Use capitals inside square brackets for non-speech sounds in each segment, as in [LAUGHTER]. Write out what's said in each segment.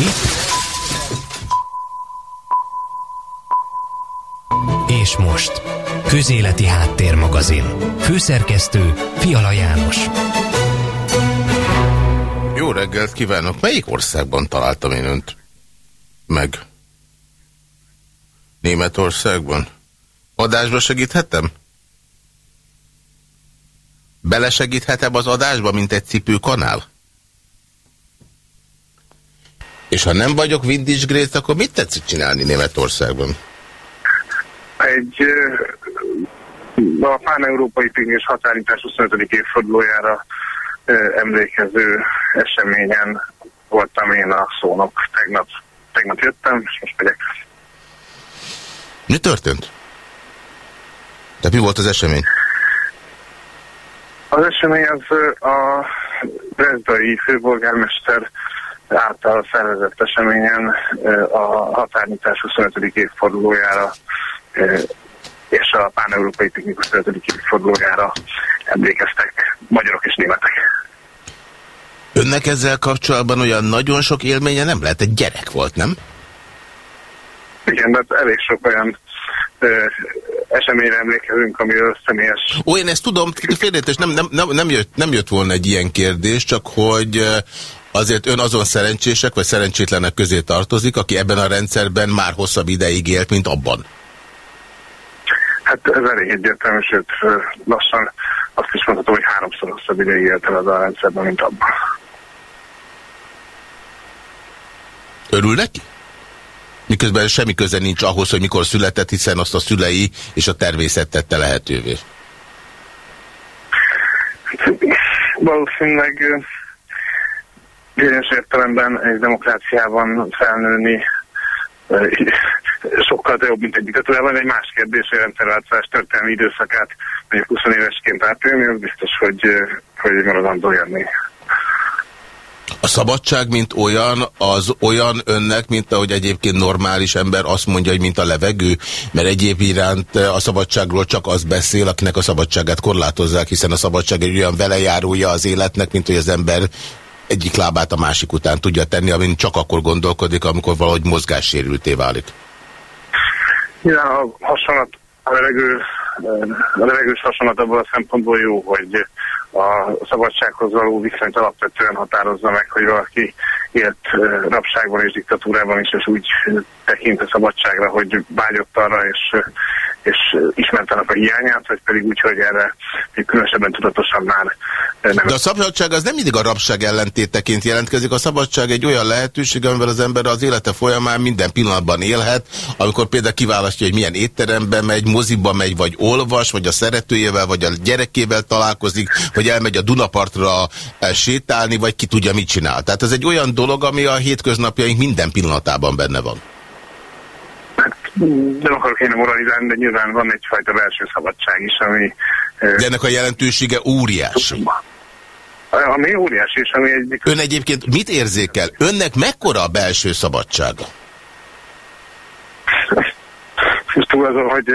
Itt. És most. Közéleti Háttérmagazin. Főszerkesztő Fiala János. Jó reggelt kívánok! Melyik országban találtam én önt meg? Németországban? Adásba segíthetem? Belesegíthetem az adásba, mint egy cipőkanál? És ha nem vagyok Vintage Grace, akkor mit tetszik csinálni Németországban? Egy a pán-európai és határítás 25. évfordulójára emlékező eseményen voltam én a szónok. Tegnap, tegnap jöttem, és most megyek. Mi történt? Tehát mi volt az esemény? Az esemény az a Brezdai főbolgármester által szervezett eseményen a határnyitás 25. évfordulójára és a pán-európai technikus 25. évfordulójára emlékeztek magyarok és németek. Önnek ezzel kapcsolatban olyan nagyon sok élménye nem lehet? Egy gyerek volt, nem? Igen, de elég sok olyan ö, eseményre emlékezünk, amiről személyes... Ó, én ezt tudom, félreértés, nem, nem, nem, nem, jött, nem jött volna egy ilyen kérdés, csak hogy azért ön azon szerencsések vagy szerencsétlenek közé tartozik, aki ebben a rendszerben már hosszabb ideig élt, mint abban. Hát ez elég egyértelmű, sőt lassan azt is mondhatom, hogy háromszor hosszabb ideig élt el az a rendszerben, mint abban. Örül neki? Miközben semmi köze nincs ahhoz, hogy mikor született, hiszen azt a szülei és a természet tette lehetővé. Valószínűleg bizonyos értelemben egy demokráciában felnőni sokkal jobb, mint egy diktatúrában. Egy más kérdés, hogy rendszerváltozás történelmi időszakát mondjuk 20 évesként átélni, az biztos, hogy, hogy maradandó jönni. A szabadság, mint olyan, az olyan önnek, mint ahogy egyébként normális ember azt mondja, hogy mint a levegő, mert egyéb iránt a szabadságról csak az beszél, akinek a szabadságát korlátozzák, hiszen a szabadság egy olyan velejárója az életnek, mint hogy az ember egyik lábát a másik után tudja tenni, amin csak akkor gondolkodik, amikor valahogy mozgássérülté válik. Igen, a hasonlat, a levegő, a levegős hasonlat abban a szempontból jó, hogy a szabadsághoz való viszonyt alapvetően határozza meg, hogy valaki élt rabságban és diktatúrában is, és úgy tekint a szabadságra, hogy vágyott arra, és, és ismert annak a hiányát, vagy pedig úgy, hogy erre különösebben tudatosan már nem. De a szabadság az nem mindig a rabság ellentéteként jelentkezik. A szabadság egy olyan lehetőség, amivel az ember az élete folyamán minden pillanatban élhet, amikor például kiválasztja, hogy milyen étterembe megy, moziba megy, vagy olvas, vagy a szeretőjével, vagy a gyerekével találkozik, vagy elmegy a Dunapartra sétálni, vagy ki tudja, mit csinál. Tehát ez egy olyan dolog, ami a hétköznapjaink minden pillanatában benne van. Nem akarok én moralizálni, de nyilván van egyfajta belső szabadság is, ami... De ennek a jelentősége óriási. Ami óriási, és ami egy... Ön egyébként mit érzékel? Önnek mekkora a belső szabadsága? Most túl azon, hogy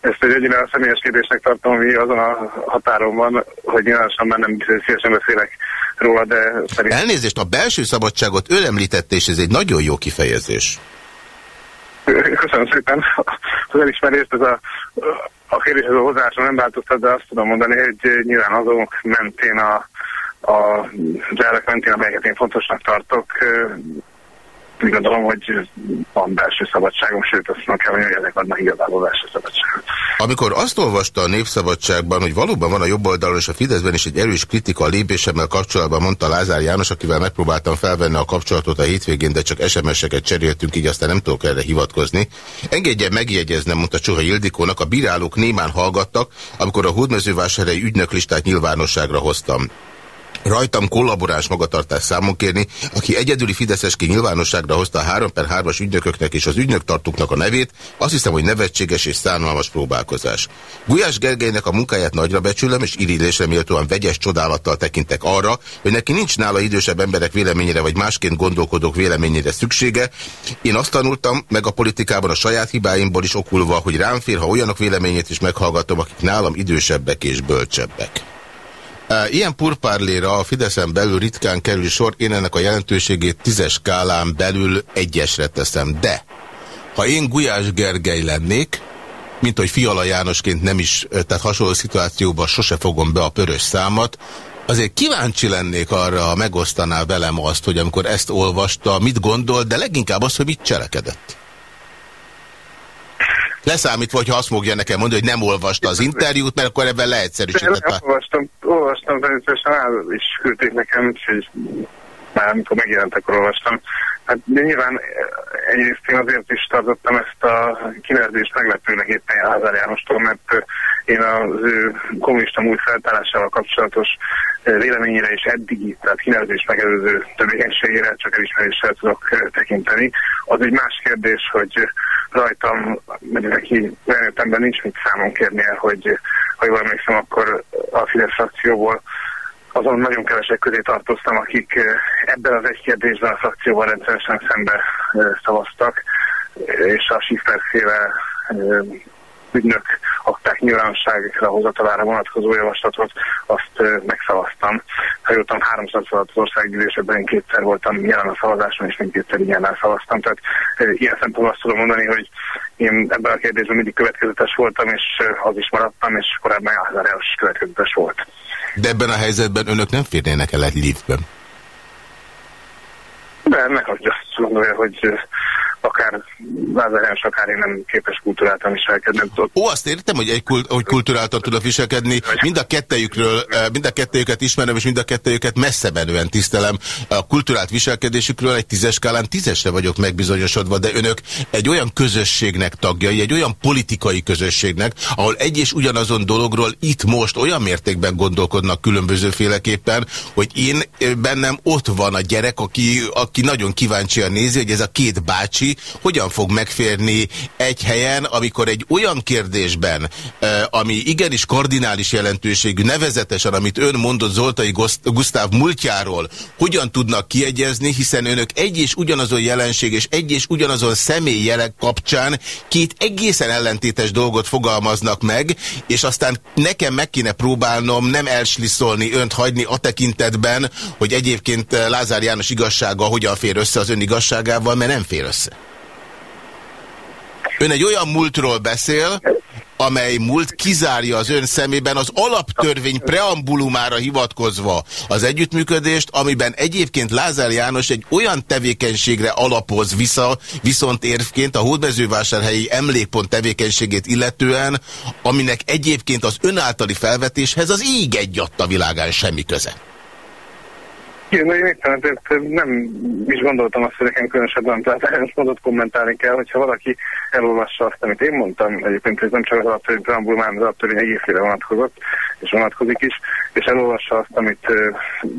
ezt egy egyre személyes kérdésnek tartom, ami azon a határon van, hogy nyilvánosan már nem szívesen beszélek róla, de szerintem... Elnézést, a belső szabadságot ön említette, és ez egy nagyon jó kifejezés. Köszönöm szépen az elismerést, ez a, a kérdéshez a hozzáásom nem változtat, de azt tudom mondani, hogy nyilván azok mentén a, a, elvek mentén, amelyeket én fontosnak tartok, úgy gondolom, hogy van belső szabadságom, sőt azt mondom hogy ezek adnak igazából belső szabadságot. Amikor azt olvasta a Népszabadságban, hogy valóban van a jobb oldalon és a Fideszben is egy erős kritika a lépésemmel kapcsolatban, mondta Lázár János, akivel megpróbáltam felvenni a kapcsolatot a hétvégén, de csak SMS-eket cseréltünk, így aztán nem tudok erre hivatkozni. Engedje megjegyeznem, mondta Csuha Ildikónak, a bírálók némán hallgattak, amikor a hódmezővásárhelyi ügynöklistát nyilvánosságra hoztam rajtam kollaboráns magatartás számon kérni, aki egyedüli Fideszesként nyilvánosságra hozta a 3 per 3-as ügynököknek és az ügynöktartóknak a nevét, azt hiszem, hogy nevetséges és szánalmas próbálkozás. Gulyás Gergelynek a munkáját nagyra becsülöm, és irigylésre méltóan vegyes csodálattal tekintek arra, hogy neki nincs nála idősebb emberek véleményére vagy másként gondolkodók véleményére szüksége. Én azt tanultam meg a politikában a saját hibáimból is okulva, hogy rám fér, ha olyanok véleményét is meghallgatom, akik nálam idősebbek és bölcsebbek. Ilyen purpárléra a Fideszen belül ritkán kerül sor, én ennek a jelentőségét tízes skálán belül egyesre teszem. De, ha én Gulyás Gergely lennék, mint hogy Fiala Jánosként nem is, tehát hasonló szituációban sose fogom be a pörös számat, azért kíváncsi lennék arra, ha megosztaná velem azt, hogy amikor ezt olvasta, mit gondol, de leginkább az, hogy mit cselekedett. Leszámítva, hogyha azt fogja nekem mondani, hogy nem olvasta az interjút, mert akkor ebben leegyszerűsített. Olvastam, olvastam, természetesen áll is küldték nekem, úgyhogy már amikor megjelent, akkor olvastam. Hát nyilván egyrészt én azért is tartottam ezt a kinevezést meglepőnek éppen Lázár Jánostól, mert én az ő kommunista múlt feltárásával kapcsolatos véleményére és eddigi, tehát kinevezés megelőző tevékenységére csak elismeréssel tudok tekinteni. Az egy más kérdés, hogy rajtam, mert neki olyan nincs mit számon kérnie, hogy ha jól emlékszem, akkor a Fidesz frakcióból azon nagyon kevesek közé tartoztam, akik ebben az egy kérdésben a frakcióval rendszeresen szembe szavaztak, és a Schiffer-féle ügynök akták nyilvánosságra hozatalára vonatkozó javaslatot, azt megszavaztam. Ha jöttem háromszor szavazott az országgyűlésben, én kétszer voltam jelen a szavazáson, és mindkétszer ilyennel szavaztam. Tehát ilyen szempontból azt tudom mondani, hogy én ebben a kérdésben mindig következetes voltam, és az is maradtam, és korábban Lázár is következetes volt. De ebben a helyzetben önök nem férnének el egy liftben? De ennek azt gondolja, hogy akár Lázár akár én nem képes kultúráltan viselkedni. Ó, azt értem, hogy, egy kult, hogy kultúráltan tudok viselkedni. Mind a kettejükről, eh, mind a kettejüket ismerem, és mind a kettejüket messze menően tisztelem. A kultúrált viselkedésükről egy tízes skálán tízesre vagyok megbizonyosodva, de önök egy olyan közösségnek tagjai, egy olyan politikai közösségnek, ahol egy és ugyanazon dologról itt most olyan mértékben gondolkodnak különbözőféleképpen, hogy én eh, bennem ott van a gyerek, aki, aki nagyon kíváncsian nézi, hogy ez a két bácsi hogyan fog megférni egy helyen, amikor egy olyan kérdésben, ami igenis kardinális jelentőségű, nevezetesen, amit ön mondott Zoltai Gusztáv múltjáról, hogyan tudnak kiegyezni, hiszen önök egy és ugyanazon jelenség és egy és ugyanazon személy jelek kapcsán két egészen ellentétes dolgot fogalmaznak meg, és aztán nekem meg kéne próbálnom nem elsliszolni, önt hagyni a tekintetben, hogy egyébként Lázár János igazsága hogyan fér össze az ön igazságával, mert nem fér össze. Ön egy olyan múltról beszél, amely múlt kizárja az ön szemében az alaptörvény preambulumára hivatkozva az együttműködést, amiben egyébként Lázár János egy olyan tevékenységre alapoz vissza, viszont érvként a hódmezővásárhelyi emlékpont tevékenységét illetően, aminek egyébként az ön általi felvetéshez az íg egy világán semmi köze. Igen, én éppen nem is gondoltam azt, hogy nekem különösebben, tehát most mondott kommentálni kell, hogyha valaki elolvassa azt, amit én mondtam, egyébként ez nem csak az alaptörvény preambulum, hanem az alaptörvény egészére vonatkozott, és vonatkozik is, és elolvassa azt, amit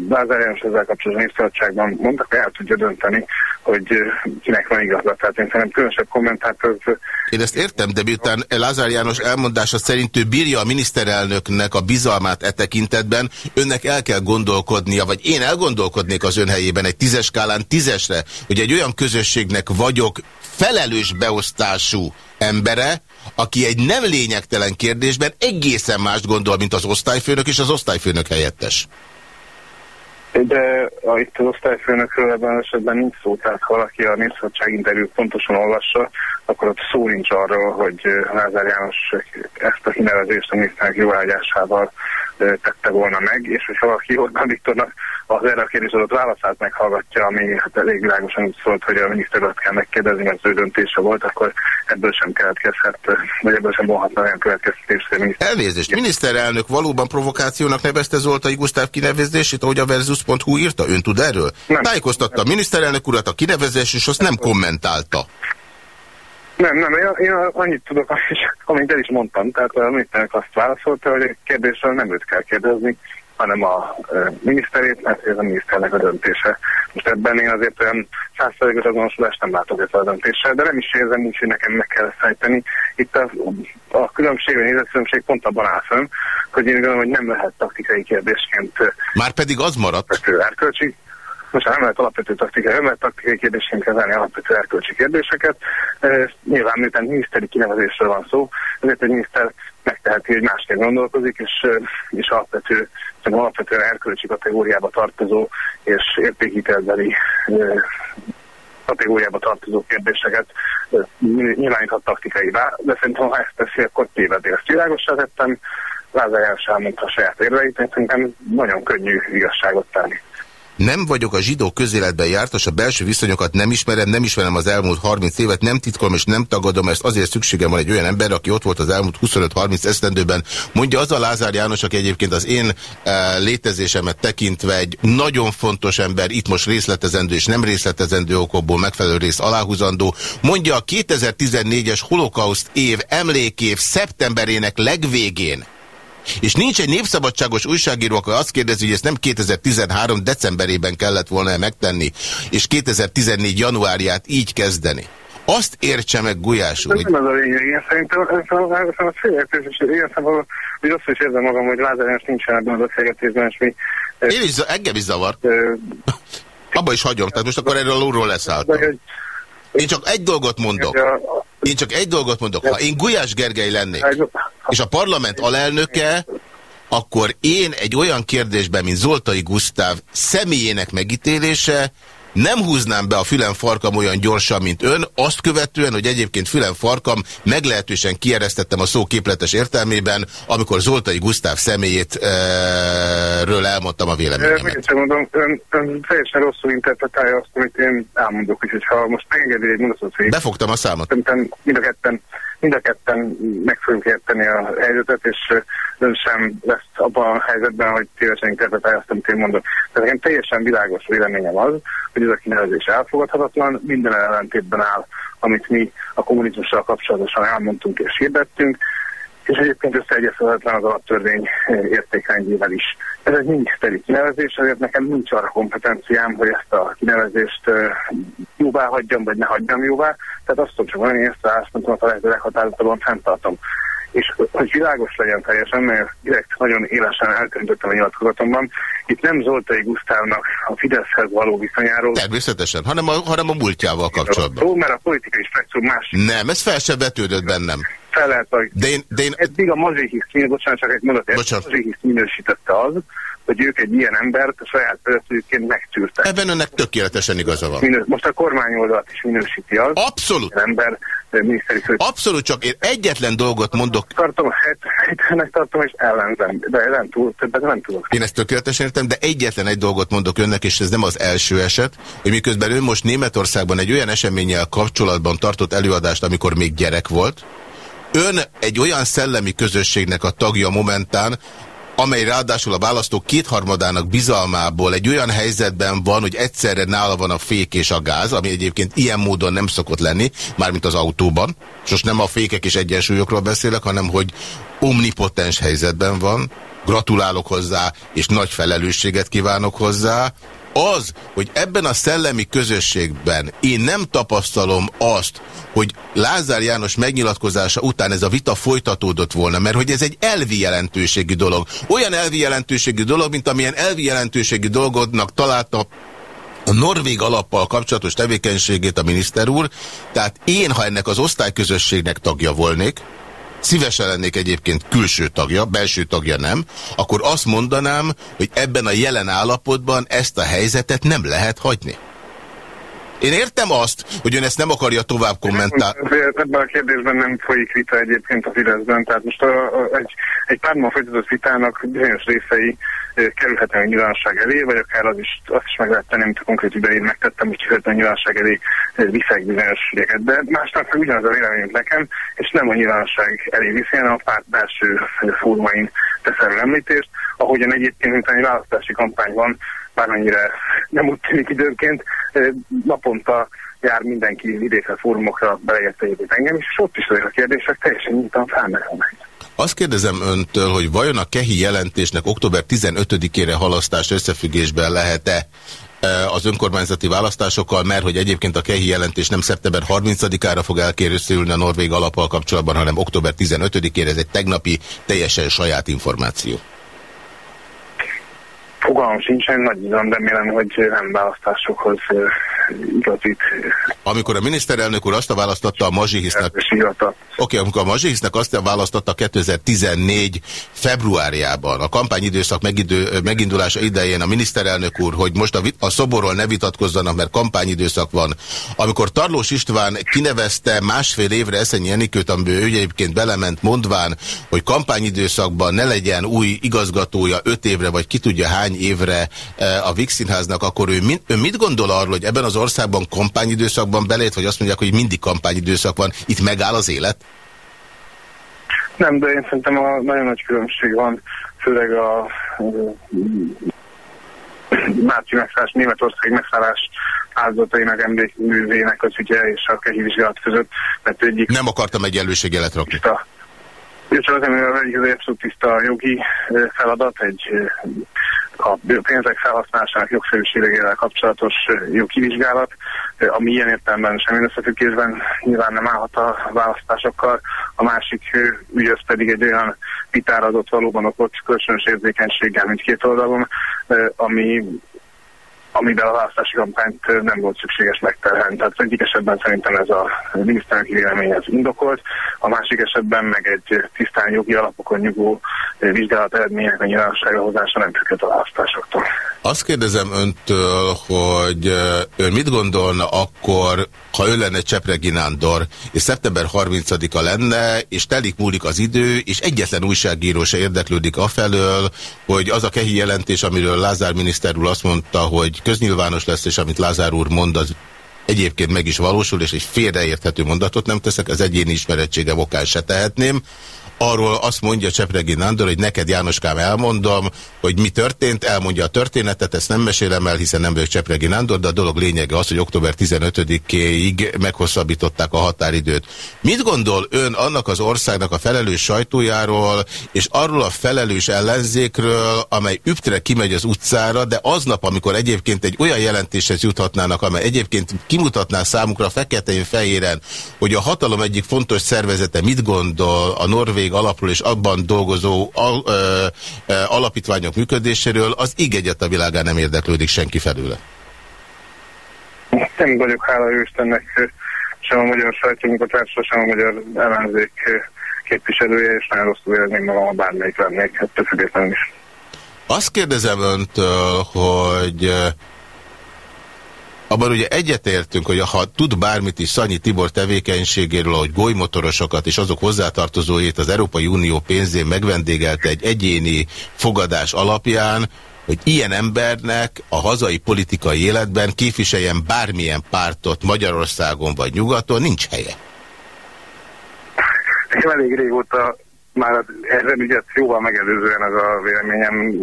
Lázár János ezzel kapcsolatban népszabadságban mondtak, el tudja dönteni, hogy kinek van igaza. Tehát én szerintem különösebb kommentát az... Én ezt értem, de miután Lázár János elmondása szerint ő bírja a miniszterelnöknek a bizalmát e tekintetben, önnek el kell gondolkodnia, vagy én elgondolkodnék az ön helyében egy tízes skálán tízesre, hogy egy olyan közösségnek vagyok felelős beosztású embere, aki egy nem lényegtelen kérdésben egészen mást gondol, mint az osztályfőnök és az osztályfőnök helyettes. De a, itt az osztályfőnökről ebben esetben nincs szó, tehát ha valaki a népszabadság interjút pontosan olvassa, akkor ott szó nincs arról, hogy Lázár János ezt a kinevezést a miniszternek jóágyásával tette volna meg, és hogyha valaki Orbán Viktornak az erre a kérdés adott válaszát meghallgatja, ami hát elég világosan úgy szólt, hogy a miniszter kell megkérdezni, mert az ő döntése volt, akkor ebből sem keletkezhet, vagy ebből sem vonhatna olyan következtetés. Miniszter... Elnézést, miniszterelnök valóban provokációnak nevezte Zoltai Gusztáv kinevezését, ahogy a Versus.hu írta? Ön tud erről? Nem. Tájékoztatta a miniszterelnök urat a kinevezés, és azt nem kommentálta. Nem, nem, én, én annyit tudok, [LAUGHS] amit el is mondtam, tehát a miniszternek azt válaszolta, hogy a kérdésről nem őt kell kérdezni, hanem a miniszterét, mert ez a miniszternek a döntése. Most ebben én azért olyan százszerzékos azonosulást nem látok ezt a döntéssel, de nem is érzem úgy, hogy nekem meg kell szállítani. Itt a, a különbség, a nézetkülönbség pont abban áll fönn, hogy én gondolom, hogy nem lehet taktikai kérdésként... Már pedig az maradt. Erkölcsi. Most nem lehet alapvető taktikai, nem lehet taktikai kérdésként kezelni alapvető erkölcsi kérdéseket. E, nyilván miután miniszteri kinevezésről van szó, ezért egy miniszter megteheti, hogy másként gondolkozik, és, és alapvető, alapvetően erkölcsi kategóriába tartozó és értékítelbeli kategóriába tartozó kérdéseket nyilváníthat taktikai de szerintem ha ezt teszi, akkor tévedés. Ezt világosra tettem, Lázár János elmondta saját érveit, szerintem nagyon könnyű igazságot tenni. Nem vagyok a zsidó közéletben jártas, a belső viszonyokat nem ismerem, nem ismerem az elmúlt 30 évet, nem titkolom és nem tagadom, ezt azért szükségem van egy olyan ember, aki ott volt az elmúlt 25-30 esztendőben. Mondja az a Lázár János, aki egyébként az én e, létezésemet tekintve egy nagyon fontos ember, itt most részletezendő és nem részletezendő okokból megfelelő rész aláhúzandó. Mondja a 2014-es holokauszt év emlékév szeptemberének legvégén, és nincs egy népszabadságos újságíró, akkor azt kérdezi, hogy ezt nem 2013 decemberében kellett volna megtenni, és 2014 januárját így kezdeni. Azt értse meg Gulyás úr, hogy... Nem az a lényeg, én szerintem ez a félértés, és ilyen hogy azt is érzem magam, hogy Lázár János nincsen ebben az beszélgetésben, és mi... Én is, engem is zavar. Abba is hagyom, tehát most akkor erről a lóról leszálltam. Én csak egy dolgot mondok. Én csak egy dolgot mondok. Ha én Gulyás Gergely lennék, és a parlament alelnöke, akkor én egy olyan kérdésben, mint Zoltai Gusztáv személyének megítélése, nem húznám be a fülem farkam olyan gyorsan, mint ön, azt követően, hogy egyébként fülem farkam meglehetősen kieresztettem a szó képletes értelmében, amikor Zoltai Gusztáv személyét e ről elmondtam a véleményemet. Én mondom, ön, ön teljesen rosszul interpretálja azt, amit én elmondok, úgyhogy ha most megengedi egy mondatot, hogy... Befogtam a számot. Szerintem mind a ketten mind a ketten meg fogjuk érteni a helyzetet, és ön sem lesz abban a helyzetben, hogy tévesen interpretálja azt, amit én mondok. Tehát nekem teljesen világos véleményem az, hogy ez a kinevezés elfogadhatatlan, minden ellentétben áll, amit mi a kommunizmussal kapcsolatosan elmondtunk és hirdettünk, és egyébként összeegyezhetetlen az alaptörvény értékrendjével is. Ez egy miniszteri kinevezés, ezért nekem nincs arra kompetenciám, hogy ezt a kinevezést jóvá hagyjam, vagy ne hagyjam jóvá. Tehát azt tudom csak mondani, hogy ezt a álláspontomat a lehető leghatározottabban fenntartom. És hogy világos legyen teljesen, mert direkt nagyon élesen elköntöttem a nyilatkozatomban, itt nem Zoltai Gusztávnak a Fideszhez való viszonyáról. Természetesen, hanem a, hanem a múltjával kapcsolatban. Szó, mert a politikai spektrum más. Nem, ez fel sem vetődött bennem. Fel lehet, hogy de én, de én... eddig a mazsihisz, bocsánat, csak egy mondat, a mazsihisz minősítette az, hogy ők egy ilyen embert a saját vezetőként megtűrtek. Ebben önnek tökéletesen igaza van. Minő, most a kormányoldalt is minősíti az. Abszolút. ember, miniszteri fő... Abszolút, csak én egyetlen dolgot mondok. Tartom, helytelennek tartom, és ellenzem, de nem túl, többet nem tudok. Én ezt tökéletesen értem, de egyetlen egy dolgot mondok önnek, és ez nem az első eset, hogy miközben ön most Németországban egy olyan eseménnyel kapcsolatban tartott előadást, amikor még gyerek volt, ön egy olyan szellemi közösségnek a tagja momentán, amely ráadásul a választók kétharmadának bizalmából egy olyan helyzetben van, hogy egyszerre nála van a fék és a gáz, ami egyébként ilyen módon nem szokott lenni, mármint az autóban. És nem a fékek és egyensúlyokról beszélek, hanem hogy omnipotens helyzetben van. Gratulálok hozzá, és nagy felelősséget kívánok hozzá. Az, hogy ebben a szellemi közösségben én nem tapasztalom azt, hogy Lázár János megnyilatkozása után ez a vita folytatódott volna, mert hogy ez egy elvi jelentőségű dolog. Olyan elvi jelentőségű dolog, mint amilyen elvi jelentőségű dolgodnak találta a norvég alappal kapcsolatos tevékenységét a miniszter úr, tehát én, ha ennek az osztályközösségnek tagja volnék, szívesen lennék egyébként külső tagja, belső tagja nem, akkor azt mondanám, hogy ebben a jelen állapotban ezt a helyzetet nem lehet hagyni. Én értem azt, hogy ön ezt nem akarja tovább kommentálni. Ebben a kérdésben nem folyik vita egyébként a Fideszben, tehát most a, a, egy, egy párban folytatott vitának bizonyos részei kerülhetnek a nyilvánosság elé, vagy akár az is, azt is meg lehet tenni, amit a konkrét idején megtettem, hogy kerülhetne a nyilvánosság elé viszek bizonyos ügyeket. De másnak meg ugyanaz a véleményünk nekem, és nem a nyilvánosság elé viszi, hanem a párt belső fórumain teszem említést, ahogyan egyébként, mint egy választási kampány bármennyire nem úgy tűnik időnként, naponta jár mindenki vidékre fórumokra, beleérte engem és ott is ezek a kérdések teljesen nyíltan felmerülnek. Azt kérdezem öntől, hogy vajon a KEHI jelentésnek október 15-ére halasztás összefüggésben lehet-e az önkormányzati választásokkal, mert hogy egyébként a KEHI jelentés nem szeptember 30-ára fog elkérőszülni a Norvég alappal kapcsolatban, hanem október 15-ére, ez egy tegnapi teljesen saját információ. Fogalmam sincsen, nagy bizony remélem, hogy nem választásokhoz igazít. Amikor a miniszterelnök úr azt a választotta a Mazsihisznek... Oké, okay, amikor a Mazsihisznek azt a választotta 2014 februárjában, a kampányidőszak megidő, megindulása idején a miniszterelnök úr, hogy most a, a szoborról ne vitatkozzanak, mert kampányidőszak van. Amikor Tarlós István kinevezte másfél évre Eszenyi Enikőt, amiből ő egyébként belement mondván, hogy kampányidőszakban ne legyen új igazgatója öt évre, vagy ki tudja hány évre eh, a Vix Színháznak, akkor ő, mit, ő mit gondol arról, hogy ebben az országban kampányidőszakban belét, vagy azt mondják, hogy mindig kampányidőszak van, itt megáll az élet? Nem, de én szerintem a nagyon nagy különbség van, főleg a Márci megszállás, Németország megszállás áldozatainak emlékművének az ügye és a kehívizsgálat között, mert egyik... Nem akartam egy előségelet rakni. És az, hogy az abszolút tiszta jogi feladat, egy a pénzek felhasználásának jogszerűségével kapcsolatos jogi vizsgálat, ami ilyen értelemben semmi összefüggésben nyilván nem állhat a választásokkal. A másik ügy az pedig egy olyan vitára adott valóban okot kölcsönös érzékenységgel mindkét oldalon, ami amiben a választási kampányt nem volt szükséges megterhelni. Tehát az egyik esetben szerintem ez a miniszterelnöki vélemény az indokolt, a másik esetben meg egy tisztán jogi alapokon nyugó vizsgálat eredmények a nyilvánosságra hozása nem függet a választásoktól. Azt kérdezem öntől, hogy ön mit gondolna akkor, ha ő lenne Csepregi Nándor, és szeptember 30-a lenne, és telik múlik az idő, és egyetlen újságíró se érdeklődik afelől, hogy az a kehi jelentés, amiről Lázár miniszter úr azt mondta, hogy köznyilvános lesz, és amit Lázár úr mond, az egyébként meg is valósul, és egy félreérthető mondatot nem teszek, az egyéni ismerettsége okán se tehetném, arról azt mondja Csepregi Nándor, hogy neked Jánoskám elmondom, hogy mi történt, elmondja a történetet, ezt nem mesélem el, hiszen nem vagyok Csepregi Nándor, de a dolog lényege az, hogy október 15-éig meghosszabbították a határidőt. Mit gondol ön annak az országnak a felelős sajtójáról, és arról a felelős ellenzékről, amely üptre kimegy az utcára, de aznap, amikor egyébként egy olyan jelentéshez juthatnának, amely egyébként kimutatná számukra feketén-fehéren, hogy a hatalom egyik fontos szervezete mit gondol a norvég cég alapról és abban dolgozó al, ö, ö, alapítványok működéséről, az így egyet a világán nem érdeklődik senki felőle. Nem vagyok hála Istennek sem a magyar sajtómunkatársa, sem a magyar ellenzék képviselője, és nagyon rosszul érezném magam, bármelyik lennék, ettől függetlenül is. Azt kérdezem öntől, hogy abban ugye egyetértünk, hogy ha tud bármit is Szanyi Tibor tevékenységéről, hogy golymotorosokat és azok hozzátartozóit az Európai Unió pénzén megvendégelte egy egyéni fogadás alapján, hogy ilyen embernek a hazai politikai életben képviseljen bármilyen pártot Magyarországon vagy nyugaton, nincs helye. Nekem elég régóta már ezen ügyet jóval megelőzően ez a véleményem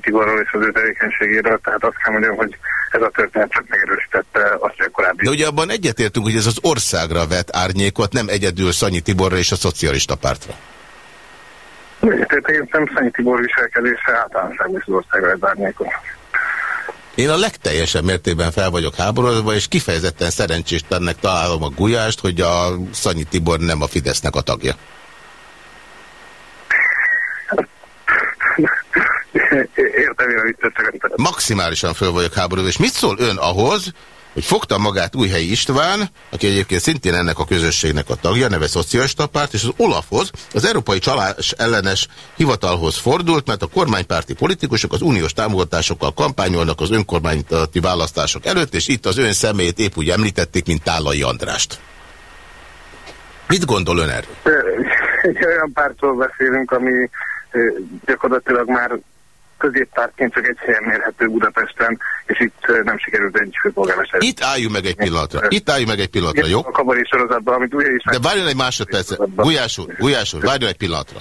Tiborról és az ő tevékenységéről, tehát azt kell mondjam, hogy ez a történet csak megerősítette azt, hogy korábbi... De ugye abban egyetértünk, hogy ez az országra vet árnyékot, nem egyedül Szanyi Tiborra és a szocialista pártra. Egyetértek, én Szanyi Tibor viselkedése általánoságban az országra vet árnyékot. Én a legteljesebb mértékben fel vagyok háborodva, és kifejezetten szerencséstennek találom a gulyást, hogy a Szanyi Tibor nem a Fidesznek a tagja. [LAUGHS] Értem, hogy mit Maximálisan föl vagyok háborodva. És mit szól ön ahhoz, hogy fogta magát Újhelyi István, aki egyébként szintén ennek a közösségnek a tagja, neve Szocialista Párt, és az Olafhoz, az Európai Csalás ellenes hivatalhoz fordult, mert a kormánypárti politikusok az uniós támogatásokkal kampányolnak az önkormányzati választások előtt, és itt az ön személyét épp úgy említették, mint Tálai Andrást. Mit gondol ön erről? Egy olyan pártról beszélünk, ami gyakorlatilag már középpártként csak egy helyen mérhető Budapesten, és itt nem sikerült egy főpolgármester. Itt álljunk meg egy pillanatra. Itt álljunk meg egy pillanatra, jó? A kabari sorozatban, amit újra is... De várjon egy másodpercet. Gulyás úr, Gulyás úr, várjon egy pillanatra.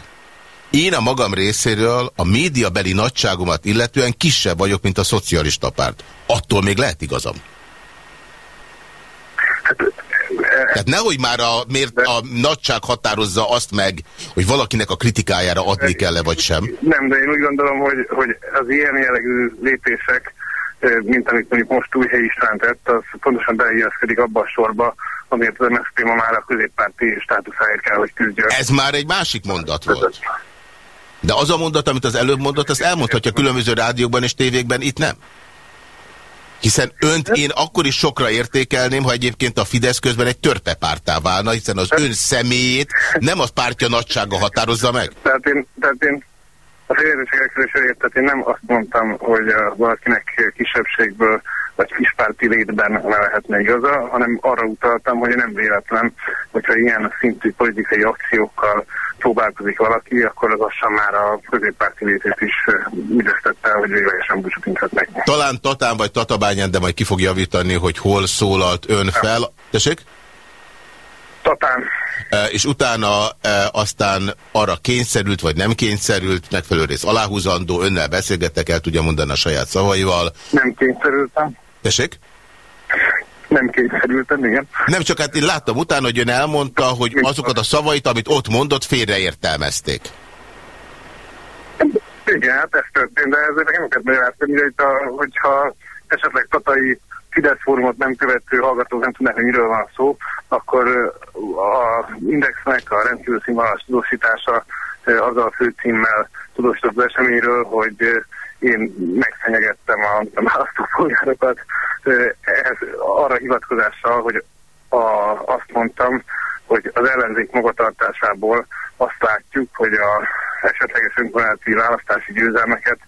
Én a magam részéről a médiabeli nagyságomat illetően kisebb vagyok, mint a szocialista párt. Attól még lehet igazam. Hát tehát nehogy már a, miért a nagyság határozza azt meg, hogy valakinek a kritikájára adni kell-e vagy sem. Nem, de én úgy gondolom, hogy, hogy az ilyen jellegű lépések, mint amit mondjuk most Újhely István tett, az pontosan beilleszkedik abba a sorba, amiért az MSZP ma már a középpárti státuszáért kell, hogy küzdjön. Ez már egy másik mondat volt. De az a mondat, amit az előbb mondott, azt elmondhatja különböző rádiókban és tévékben, itt nem. Hiszen önt én akkor is sokra értékelném, ha egyébként a Fidesz közben egy törpepártá válna, hiszen az ön személyét nem az pártja nagysága határozza meg. Tehát én, tehát én a félérőségekről is tehát én nem azt mondtam, hogy valakinek kisebbségből vagy kispárti létben ne lehetne igaza, hanem arra utaltam, hogy nem véletlen, hogyha ilyen szintű politikai akciókkal próbálkozik valaki, akkor az lassan már a középpárti létét is üdeztette, hogy véglegesen búcsútinthatnak. Talán Tatán vagy Tatabányán, de majd ki fog javítani, hogy hol szólalt ön fel. Tessék? Tatán. E, és utána e, aztán arra kényszerült, vagy nem kényszerült, megfelelő rész aláhúzandó, önnel beszélgettek, el tudja mondani a saját szavaival. Nem kényszerültem. Tessék? Nem kényszerültem, igen. Nem, csak hát én láttam utána, hogy ön elmondta, hogy azokat a szavait, amit ott mondott, félreértelmezték. Igen, hát ez történt, de ezért nekem kell magyarázni, hogy a, hogyha esetleg Tatai Fidesz fórumot nem követő hallgatók nem tudnak, hogy miről van szó, akkor a Indexnek a rendkívül színvonalas tudósítása azzal a főcímmel tudósított az eseményről, hogy én megfenyegettem a, választópolgárokat ehhez arra hivatkozással, hogy a, azt mondtam, hogy az ellenzék magatartásából azt látjuk, hogy a esetleges önkormányzati választási győzelmeket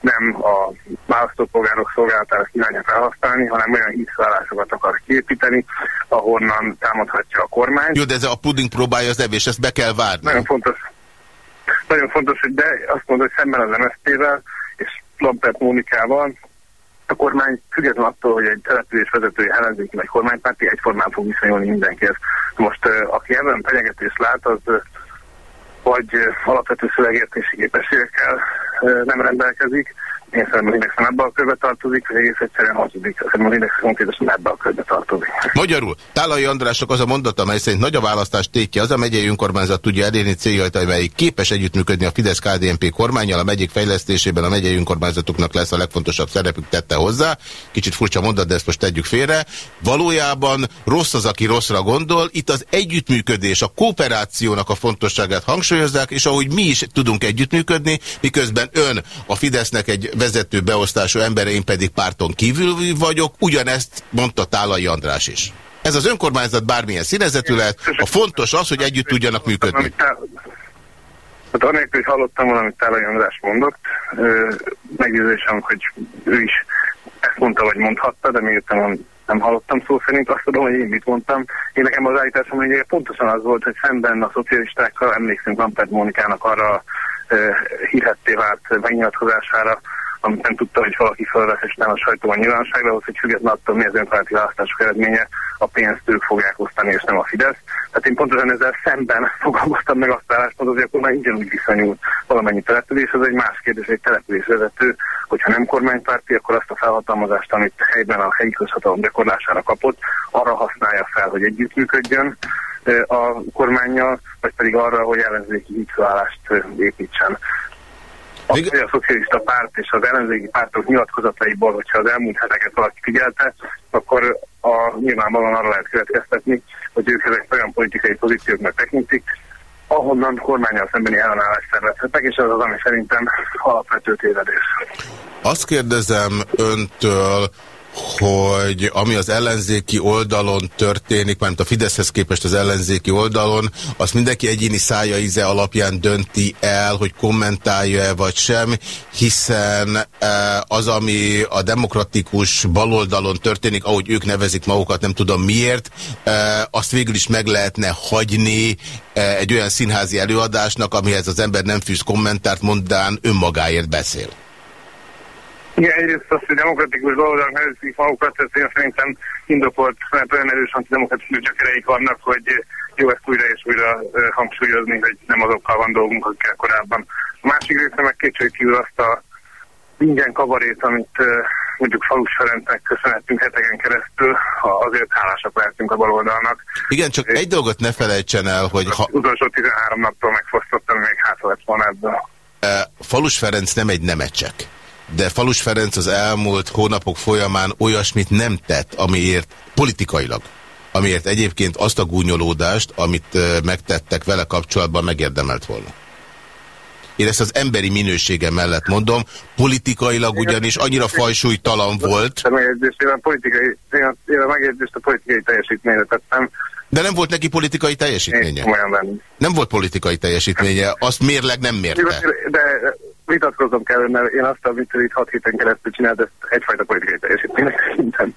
nem a választópolgárok szolgálatára kívánja felhasználni, hanem olyan hízszállásokat akar kiépíteni, ahonnan támadhatja a kormány. Jó, de ez a puding próbálja az evés, ezt be kell várni. Nagyon fontos. Nagyon fontos, hogy de azt mondod, hogy szemben az MSZP-vel Lampert Mónikával a kormány független attól, hogy egy település vezetője ellenzéki vagy kormánypárti egyformán fog viszonyulni mindenkihez. Most aki ebben fenyegetést lát, az vagy alapvető szövegértési képességekkel nem rendelkezik, én szerintem az Index nem ebbe a körbe tartozik, vagy egész egyszerűen hazudik. Szerintem az Index konkrétosan ebbe a körbe tartozik. Magyarul, Tálai Andrások az a mondata, amely szerint nagy a választást tétje, az a megyei önkormányzat tudja elérni céljait, amelyik képes együttműködni a Fidesz-KDNP kormányjal, a megyék fejlesztésében a megyei önkormányzatoknak lesz a legfontosabb szerepük tette hozzá. Kicsit furcsa mondat, de ezt most tegyük félre. Valójában rossz az, aki rosszra gondol. Itt az együttműködés, a kooperációnak a fontosságát hangsúlyozzák, és ahogy mi is tudunk együttműködni, miközben ön a Fidesznek egy vezető beosztású ember, én pedig párton kívül vagyok, ugyanezt mondta Tálai András is. Ez az önkormányzat bármilyen színezetű lehet, a fontos az, hogy együtt tudjanak működni. Hát anélkül, hogy hallottam valamit Tálai András mondott, meggyőzésem, hogy ő is ezt mondta, vagy mondhatta, de nem, nem hallottam szó szerint, azt tudom, hogy én mit mondtam. Én nekem az állításom, hogy pontosan az volt, hogy szemben a szocialistákkal emlékszünk Lampert Mónikának arra hírhetté vált megnyilatkozására, amit nem tudta, hogy valaki felvesz, és nem a sajtóban nyilvánosságra, ahhoz, hogy független attól, mi az önkormányzati választások eredménye, a pénzt ők fogják osztani, és nem a Fidesz. Tehát én pontosan ezzel szemben [LAUGHS] fogalmaztam meg azt álláspontot, hogy akkor már ingyen úgy viszonyul valamennyi település. Ez egy más kérdés, egy településvezető, hogyha nem kormánypárti, akkor azt a felhatalmazást, amit helyben a helyi közhatalom gyakorlására kapott, arra használja fel, hogy együttműködjön a kormányjal, vagy pedig arra, hogy ellenzéki hitszállást építsen. A szocialista párt és az ellenzéki pártok nyilatkozataiból, hogyha az elmúlt heteket valaki figyelte, akkor a, nyilvánvalóan arra lehet következtetni, hogy ők ezek olyan politikai pozícióknak tekintik, ahonnan kormányal szembeni ellenállást szervezhetnek, és ez az, ami szerintem alapvető tévedés. Azt kérdezem öntől, hogy ami az ellenzéki oldalon történik, mert a Fideszhez képest az ellenzéki oldalon, azt mindenki egyéni szája íze alapján dönti el, hogy kommentálja-e vagy sem, hiszen e, az, ami a demokratikus baloldalon történik, ahogy ők nevezik magukat, nem tudom miért, e, azt végül is meg lehetne hagyni e, egy olyan színházi előadásnak, amihez az ember nem fűz kommentárt, mondán önmagáért beszél. Igen, egyrészt az, hogy demokratikus baloldalon nevezik magukat, ez én szerintem indokolt, mert olyan erős antidemokratikus gyökereik vannak, hogy jó ezt újra és újra hangsúlyozni, hogy nem azokkal van dolgunk, akikkel korábban. A másik része meg kétségkívül azt a ingyen kabarét, amit mondjuk Falus Ferencnek köszönhetünk heteken keresztül, ha azért hálásak lehetünk a baloldalnak. Igen, csak egy dolgot ne felejtsen el, hogy... Ha... Utolsó 13 naptól megfosztottam, még hátra lett volna ebből. Falus Ferenc nem egy nemecsek de Falus Ferenc az elmúlt hónapok folyamán olyasmit nem tett, amiért politikailag, amiért egyébként azt a gúnyolódást, amit megtettek vele kapcsolatban megérdemelt volna. Én ezt az emberi minősége mellett mondom, politikailag ugyanis annyira fajsúlytalan volt. Megjegyzést, én a politikai, én a megjegyzést a politikai teljesítményre tettem. De nem volt neki politikai teljesítménye? Nem volt politikai teljesítménye, azt mérleg nem mérte. De vitatkozom kell, mert én azt, amit itt hat héten keresztül csinált, ezt egyfajta politikai teljesítménynek szerintem.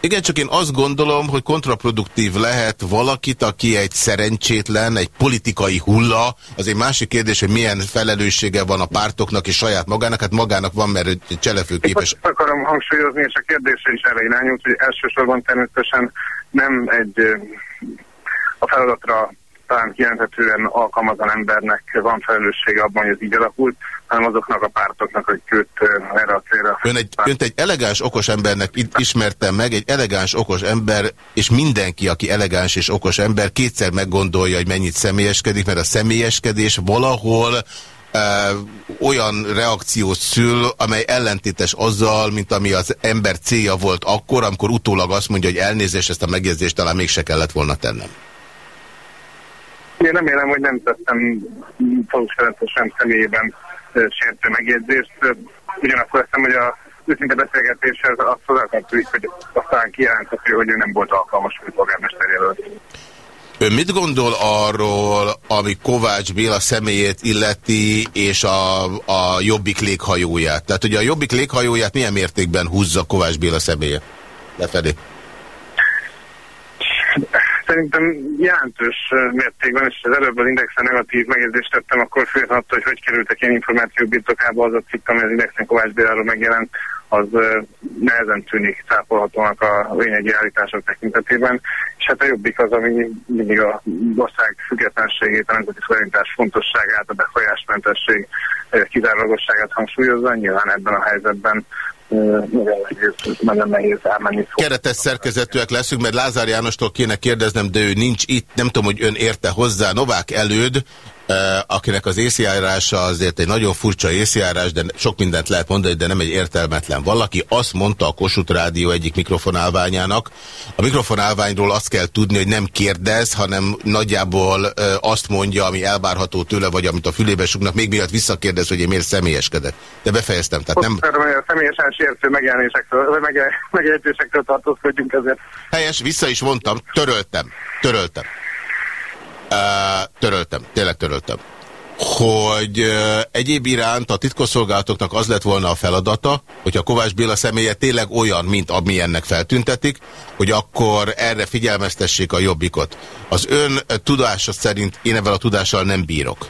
Igen, csak én azt gondolom, hogy kontraproduktív lehet valakit, aki egy szerencsétlen, egy politikai hulla. Az egy másik kérdés, hogy milyen felelőssége van a pártoknak és saját magának. Hát magának van, mert cselefőképes. Én akarom hangsúlyozni, és a kérdése is erre irányult, hogy elsősorban természetesen nem egy a feladatra talán kijelenthetően alkalmazan embernek van felelőssége abban, hogy ez így alakult, hanem azoknak a pártoknak, hogy őt erre a célra. Ön egy, önt egy elegáns, okos embernek ismertem meg, egy elegáns, okos ember, és mindenki, aki elegáns és okos ember, kétszer meggondolja, hogy mennyit személyeskedik, mert a személyeskedés valahol olyan reakciót szül, amely ellentétes azzal, mint ami az ember célja volt akkor, amikor utólag azt mondja, hogy elnézést, ezt a megjegyzést talán mégse kellett volna tennem. Én remélem, hogy nem tettem Falus sem személyében sértő megjegyzést. Ugyanakkor hiszem, hogy a őszinte beszélgetéshez azt hozzátartozik, hogy aztán kijelenthető, hogy ő nem volt alkalmas, hogy polgármester jelölt. Ön mit gondol arról, ami Kovács Béla személyét illeti, és a, a Jobbik léghajóját? Tehát ugye a Jobbik léghajóját milyen mértékben húzza Kovács Béla személye lefelé? Szerintem jelentős mértékben, és az előbb az Indexen negatív megjegyzést tettem, akkor félhatta, hogy hogy kerültek ilyen információk birtokába az a cikk, ami az Indexen Kovács Béláról megjelent, az nehezen tűnik cápolhatónak a lényegi állítások tekintetében, és hát a jobbik az, ami mindig a ország függetlenségét, a nemzeti szuverenitás fontosságát, a befolyásmentesség kizárólagosságát hangsúlyozza, nyilván ebben a helyzetben nagyon nehéz elmenni. Keretes szerkezetűek leszünk, mert Lázár Jánostól kéne kérdeznem, de ő nincs itt, nem tudom, hogy ön érte hozzá. Novák előd, akinek az észjárása azért egy nagyon furcsa észjárás, de sok mindent lehet mondani, de nem egy értelmetlen valaki. Azt mondta a Kossuth Rádió egyik mikrofonálványának. A mikrofonálványról azt kell tudni, hogy nem kérdez, hanem nagyjából azt mondja, ami elvárható tőle, vagy amit a fülébe sugnak, még miatt visszakérdez, hogy én miért személyeskedek. De befejeztem. Tehát nem... Személyesen sértő megjelenésektől, megjegyzésektől tartózkodjunk ezért. Helyes, vissza is mondtam, töröltem. Töröltem. Töröltem, tényleg töröltem. Hogy egyéb iránt a titkosszolgálatoknak az lett volna a feladata, hogyha Kovács Béla személye tényleg olyan, mint amilyennek feltüntetik, hogy akkor erre figyelmeztessék a jobbikot. Az ön tudása szerint én ebben a tudással nem bírok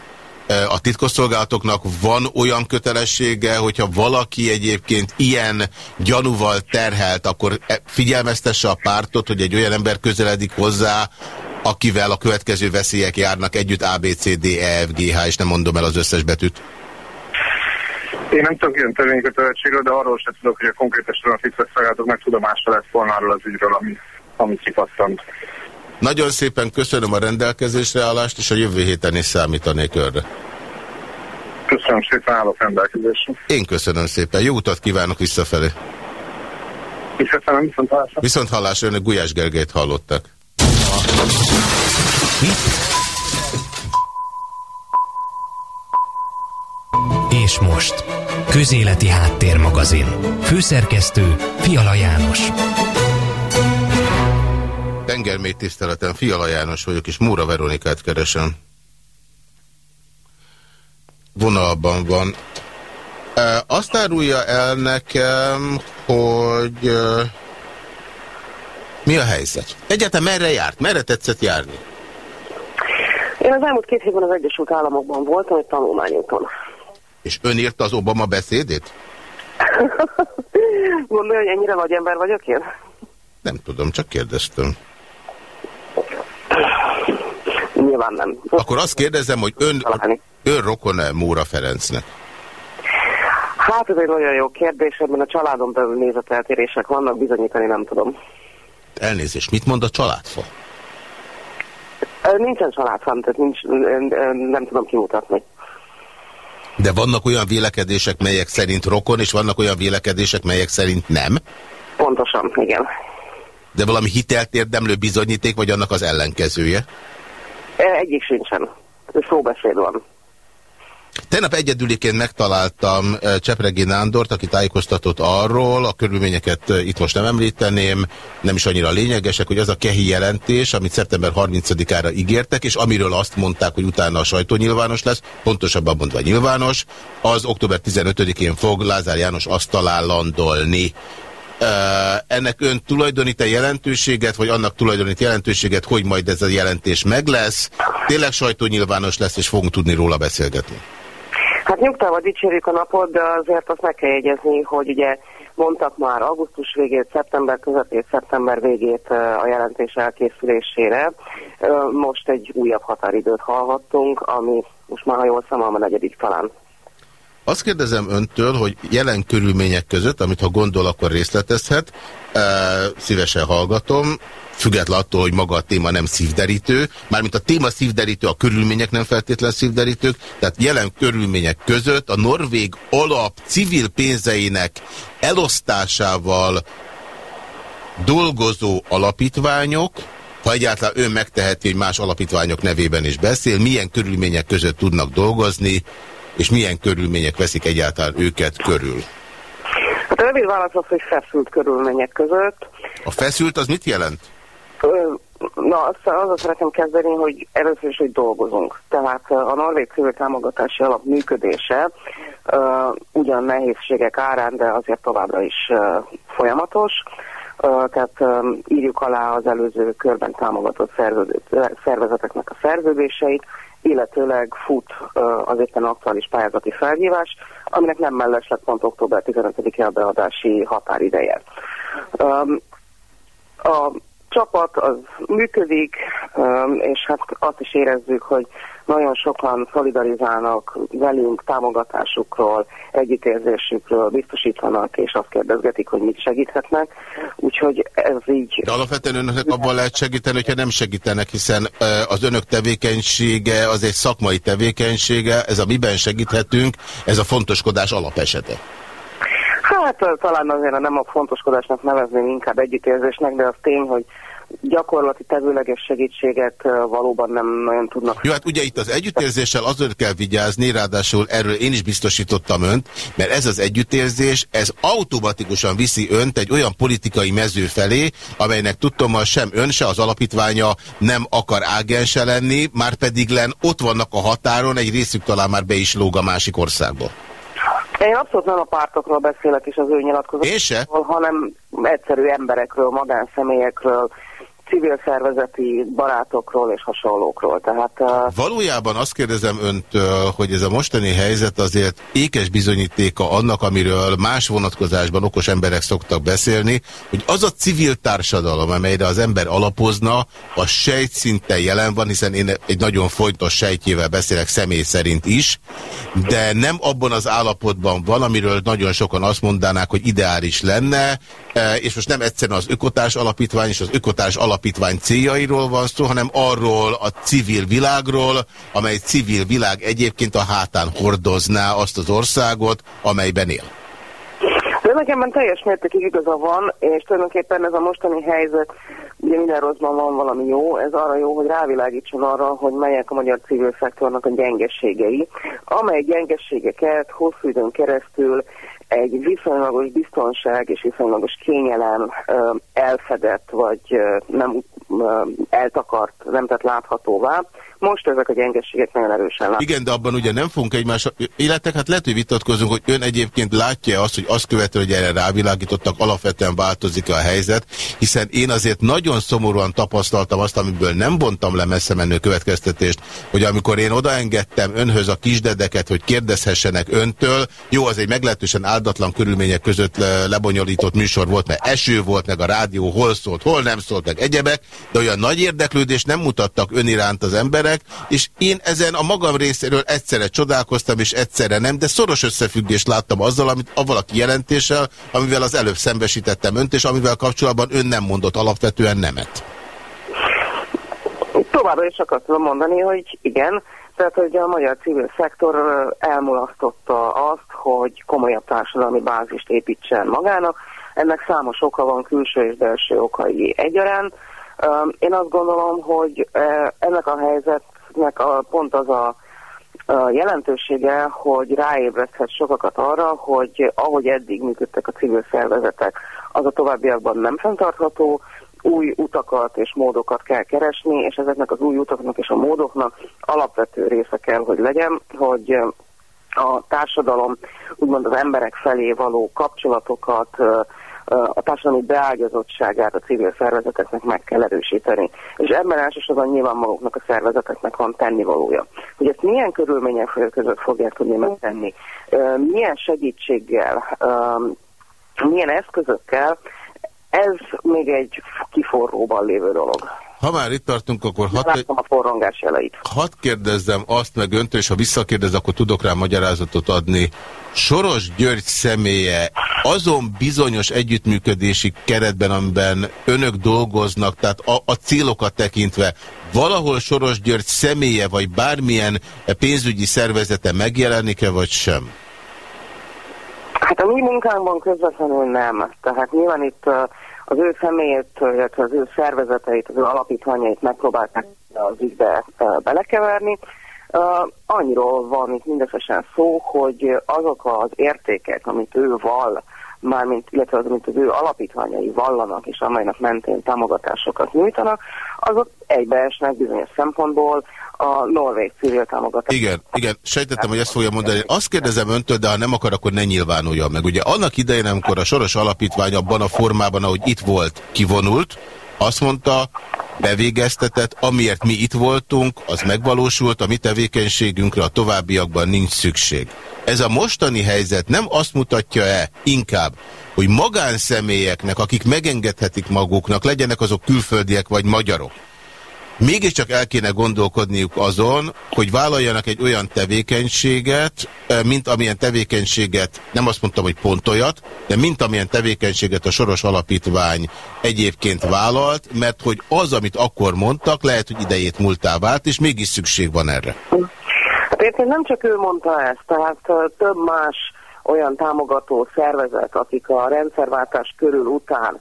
a titkosszolgálatoknak van olyan kötelessége, hogyha valaki egyébként ilyen gyanúval terhelt, akkor e, figyelmeztesse a pártot, hogy egy olyan ember közeledik hozzá, akivel a következő veszélyek járnak együtt A, B, C, D, E, F, G, H, és nem mondom el az összes betűt. Én nem tudok ilyen törvénykötelezettségről, de arról sem tudok, hogy a konkrétesen a titkosszolgálatoknak tudomásra lett volna arról az ügyről, ami, ami kipattant. Nagyon szépen köszönöm a rendelkezésre állást, és a jövő héten is számítanék örre. Köszönöm szépen, állok rendelkezésre. Én köszönöm szépen. Jó utat kívánok visszafelé. Köszönöm, viszont hallásra. Viszont hallásra, önök Gulyás Gergelyt hallottak. És most, Közéleti Háttérmagazin. Főszerkesztő Fiala János. Tengermély tiszteletem, Fiala János vagyok, és Múra Veronikát keresem. Vonalban van. Azt árulja el nekem, hogy mi a helyzet? Egyáltalán merre járt? Merre tetszett járni? Én az elmúlt két hétben az Egyesült Államokban voltam egy tanulmányúton. És ön írta az Obama beszédét? [LAUGHS] Gondolja, hogy ennyire vagy ember vagyok én? Nem tudom, csak kérdeztem. Nyilván nem. Akkor azt kérdezem, hogy ön, ön rokon-e Móra Ferencnek? Hát ez egy nagyon jó kérdés, ebben a családon belül nézeteltérések vannak, bizonyítani nem tudom. Elnézést, mit mond a családfa? Nincsen családfám, tehát nincs, nem tudom kimutatni. De vannak olyan vélekedések, melyek szerint rokon, és vannak olyan vélekedések, melyek szerint nem? Pontosan, igen. De valami hitelt érdemlő bizonyíték, vagy annak az ellenkezője? Egyik sincsen. Szóbeszéd van. Tegnap egyedüliként megtaláltam Csepregi Nándort, aki tájékoztatott arról, a körülményeket itt most nem említeném, nem is annyira lényegesek, hogy az a kehi jelentés, amit szeptember 30-ára ígértek, és amiről azt mondták, hogy utána a sajtó nyilvános lesz, pontosabban mondva nyilvános, az október 15-én fog Lázár János asztalán landolni. Ennek ön tulajdonít-e jelentőséget, vagy annak tulajdonít jelentőséget, hogy majd ez a jelentés meg lesz, tényleg sajtónyilvános lesz, és fogunk tudni róla beszélgetni? Hát nyugtával dicsérjük a napot, de azért azt meg kell jegyezni, hogy ugye mondtak már augusztus végét, szeptember közepét, szeptember végét a jelentés elkészülésére. Most egy újabb határidőt hallhattunk, ami most már, ha jól számolom, a negyedik talán. Azt kérdezem öntől, hogy jelen körülmények között, amit ha gondol, akkor részletezhet, szívesen hallgatom, független attól, hogy maga a téma nem szívderítő, mármint a téma szívderítő, a körülmények nem feltétlen szívderítők, tehát jelen körülmények között a norvég alap civil pénzeinek elosztásával dolgozó alapítványok, ha egyáltalán ön megteheti, hogy más alapítványok nevében is beszél, milyen körülmények között tudnak dolgozni, és milyen körülmények veszik egyáltalán őket körül? Hát a rövid válasz az, hogy feszült körülmények között. A feszült az mit jelent? Na, azt, azzal szeretném kezdeni, hogy először is, hogy dolgozunk. Tehát a Norvég civil támogatási alap működése uh, ugyan nehézségek árán, de azért továbbra is uh, folyamatos. Uh, tehát um, írjuk alá az előző körben támogatott szervezeteknek a szerződéseit, illetőleg fut az éppen aktuális pályázati felhívás, aminek nem mellesleg pont október 15-e a beadási határideje. A csapat az működik, és hát azt is érezzük, hogy nagyon sokan szolidarizálnak velünk támogatásukról, együttérzésükről, biztosítanak, és azt kérdezgetik, hogy mit segíthetnek. Úgyhogy ez így... De alapvetően önöknek abban lehet segíteni, hogyha nem segítenek, hiszen az önök tevékenysége az egy szakmai tevékenysége, ez a miben segíthetünk, ez a fontoskodás alapesete. Hát talán azért nem a fontoskodásnak nevezném, inkább együttérzésnek, de az tény, hogy gyakorlati tevőleges segítséget valóban nem nagyon tudnak. Jó, hát ugye itt az együttérzéssel azért kell vigyázni, ráadásul erről én is biztosítottam önt, mert ez az együttérzés, ez automatikusan viszi önt egy olyan politikai mező felé, amelynek tudtommal sem ön, se az alapítványa nem akar ágense lenni, már pedig len ott vannak a határon, egy részük talán már be is lóg a másik országból. Én abszolút nem a pártokról beszélek és az ő nyilatkozatokról, hanem egyszerű emberekről, magánszemélyekről, civil szervezeti barátokról és hasonlókról. Tehát, uh... Valójában azt kérdezem önt, hogy ez a mostani helyzet azért ékes bizonyítéka annak, amiről más vonatkozásban okos emberek szoktak beszélni, hogy az a civil társadalom, amelyre az ember alapozna, a sejtszinten jelen van, hiszen én egy nagyon fontos sejtjével beszélek személy szerint is, de nem abban az állapotban van, amiről nagyon sokan azt mondanák, hogy ideális lenne, és most nem egyszerűen az ökotárs alapítvány és az ökotárs alapítvány céljairól van szó, hanem arról a civil világról, amely civil világ egyébként a hátán hordozná azt az országot, amelyben él. Önökemben teljes mértékig igaza van, és tulajdonképpen ez a mostani helyzet, ugye minden rosszban van valami jó, ez arra jó, hogy rávilágítson arra, hogy melyek a magyar civil szektornak a gyengességei, amely gyengességeket hosszú időn keresztül egy viszonylagos biztonság és viszonylagos kényelem elfedett, vagy nem eltakart, nem tett láthatóvá, most ezek a gyengeségek nagyon erősen látnak. Igen, de abban ugye nem fogunk egymás életek, hát lehet, hogy vitatkozunk, hogy ön egyébként látja azt, hogy azt követően, hogy erre rávilágítottak, alapvetően változik a helyzet, hiszen én azért nagyon szomorúan tapasztaltam azt, amiből nem bontam le messze menő következtetést, hogy amikor én odaengedtem önhöz a kisdedeket, hogy kérdezhessenek öntől, jó, az egy meglehetősen áldatlan körülmények között le, lebonyolított műsor volt, mert eső volt, meg a rádió hol szólt, hol nem szólt, meg egyebek, de olyan nagy érdeklődést nem mutattak ön iránt az emberek, emberek, és én ezen a magam részéről egyszerre csodálkoztam, és egyszerre nem, de szoros összefüggést láttam azzal, amit avval a kijelentéssel, amivel az előbb szembesítettem önt, és amivel kapcsolatban ön nem mondott alapvetően nemet. Továbbra is azt tudom mondani, hogy igen, tehát hogy a magyar civil szektor elmulasztotta azt, hogy komolyabb társadalmi bázist építsen magának. Ennek számos oka van, külső és belső okai egyaránt. Én azt gondolom, hogy ennek a helyzetnek a, pont az a jelentősége, hogy ráébreszthet sokakat arra, hogy ahogy eddig működtek a civil szervezetek, az a továbbiakban nem fenntartható, új utakat és módokat kell keresni, és ezeknek az új utaknak és a módoknak alapvető része kell, hogy legyen, hogy a társadalom, úgymond az emberek felé való kapcsolatokat, a társadalmi beágyazottságát a civil szervezeteknek meg kell erősíteni. És ebben elsősorban nyilván maguknak a szervezeteknek van tennivalója. Hogy ezt milyen körülmények között fogják tudni megtenni, milyen segítséggel, milyen eszközökkel, ez még egy kiforróban lévő dolog. Ha már itt tartunk, akkor hadd... Láttam a forrongás jeleit. Hadd kérdezzem azt meg öntől, és ha visszakérdez, akkor tudok rá magyarázatot adni. Soros György személye azon bizonyos együttműködési keretben, amiben önök dolgoznak, tehát a, a célokat tekintve, valahol Soros György személye, vagy bármilyen pénzügyi szervezete megjelenik-e, vagy sem? Hát a mi munkánkban közvetlenül nem. Tehát nyilván itt az ő személyét, illetve az ő szervezeteit, az ő alapítványait megpróbálták az ügybe belekeverni. Annyiról van itt mindösszesen szó, hogy azok az értékek, amit ő vall, mármint, illetve az, amit az ő alapítványai vallanak, és amelynek mentén támogatásokat nyújtanak, azok egybeesnek bizonyos szempontból a norvég civil támogatás. Igen, igen, sejtettem, hogy ezt fogja mondani. Azt kérdezem öntől, de ha nem akar, akkor ne nyilvánulja meg. Ugye annak idején, amikor a Soros Alapítvány abban a formában, ahogy itt volt, kivonult, azt mondta, bevégeztetett, amiért mi itt voltunk, az megvalósult, a mi tevékenységünkre a továbbiakban nincs szükség. Ez a mostani helyzet nem azt mutatja-e inkább, hogy magánszemélyeknek, akik megengedhetik maguknak, legyenek azok külföldiek vagy magyarok, mégiscsak el kéne gondolkodniuk azon, hogy vállaljanak egy olyan tevékenységet, eh, mint amilyen tevékenységet, nem azt mondtam, hogy pont olyat, de mint amilyen tevékenységet a Soros Alapítvány egyébként vállalt, mert hogy az, amit akkor mondtak, lehet, hogy idejét múltá vált, és mégis szükség van erre. Hát egyébként nem csak ő mondta ezt, tehát eh, több más olyan támogató szervezet, akik a rendszerváltás körül után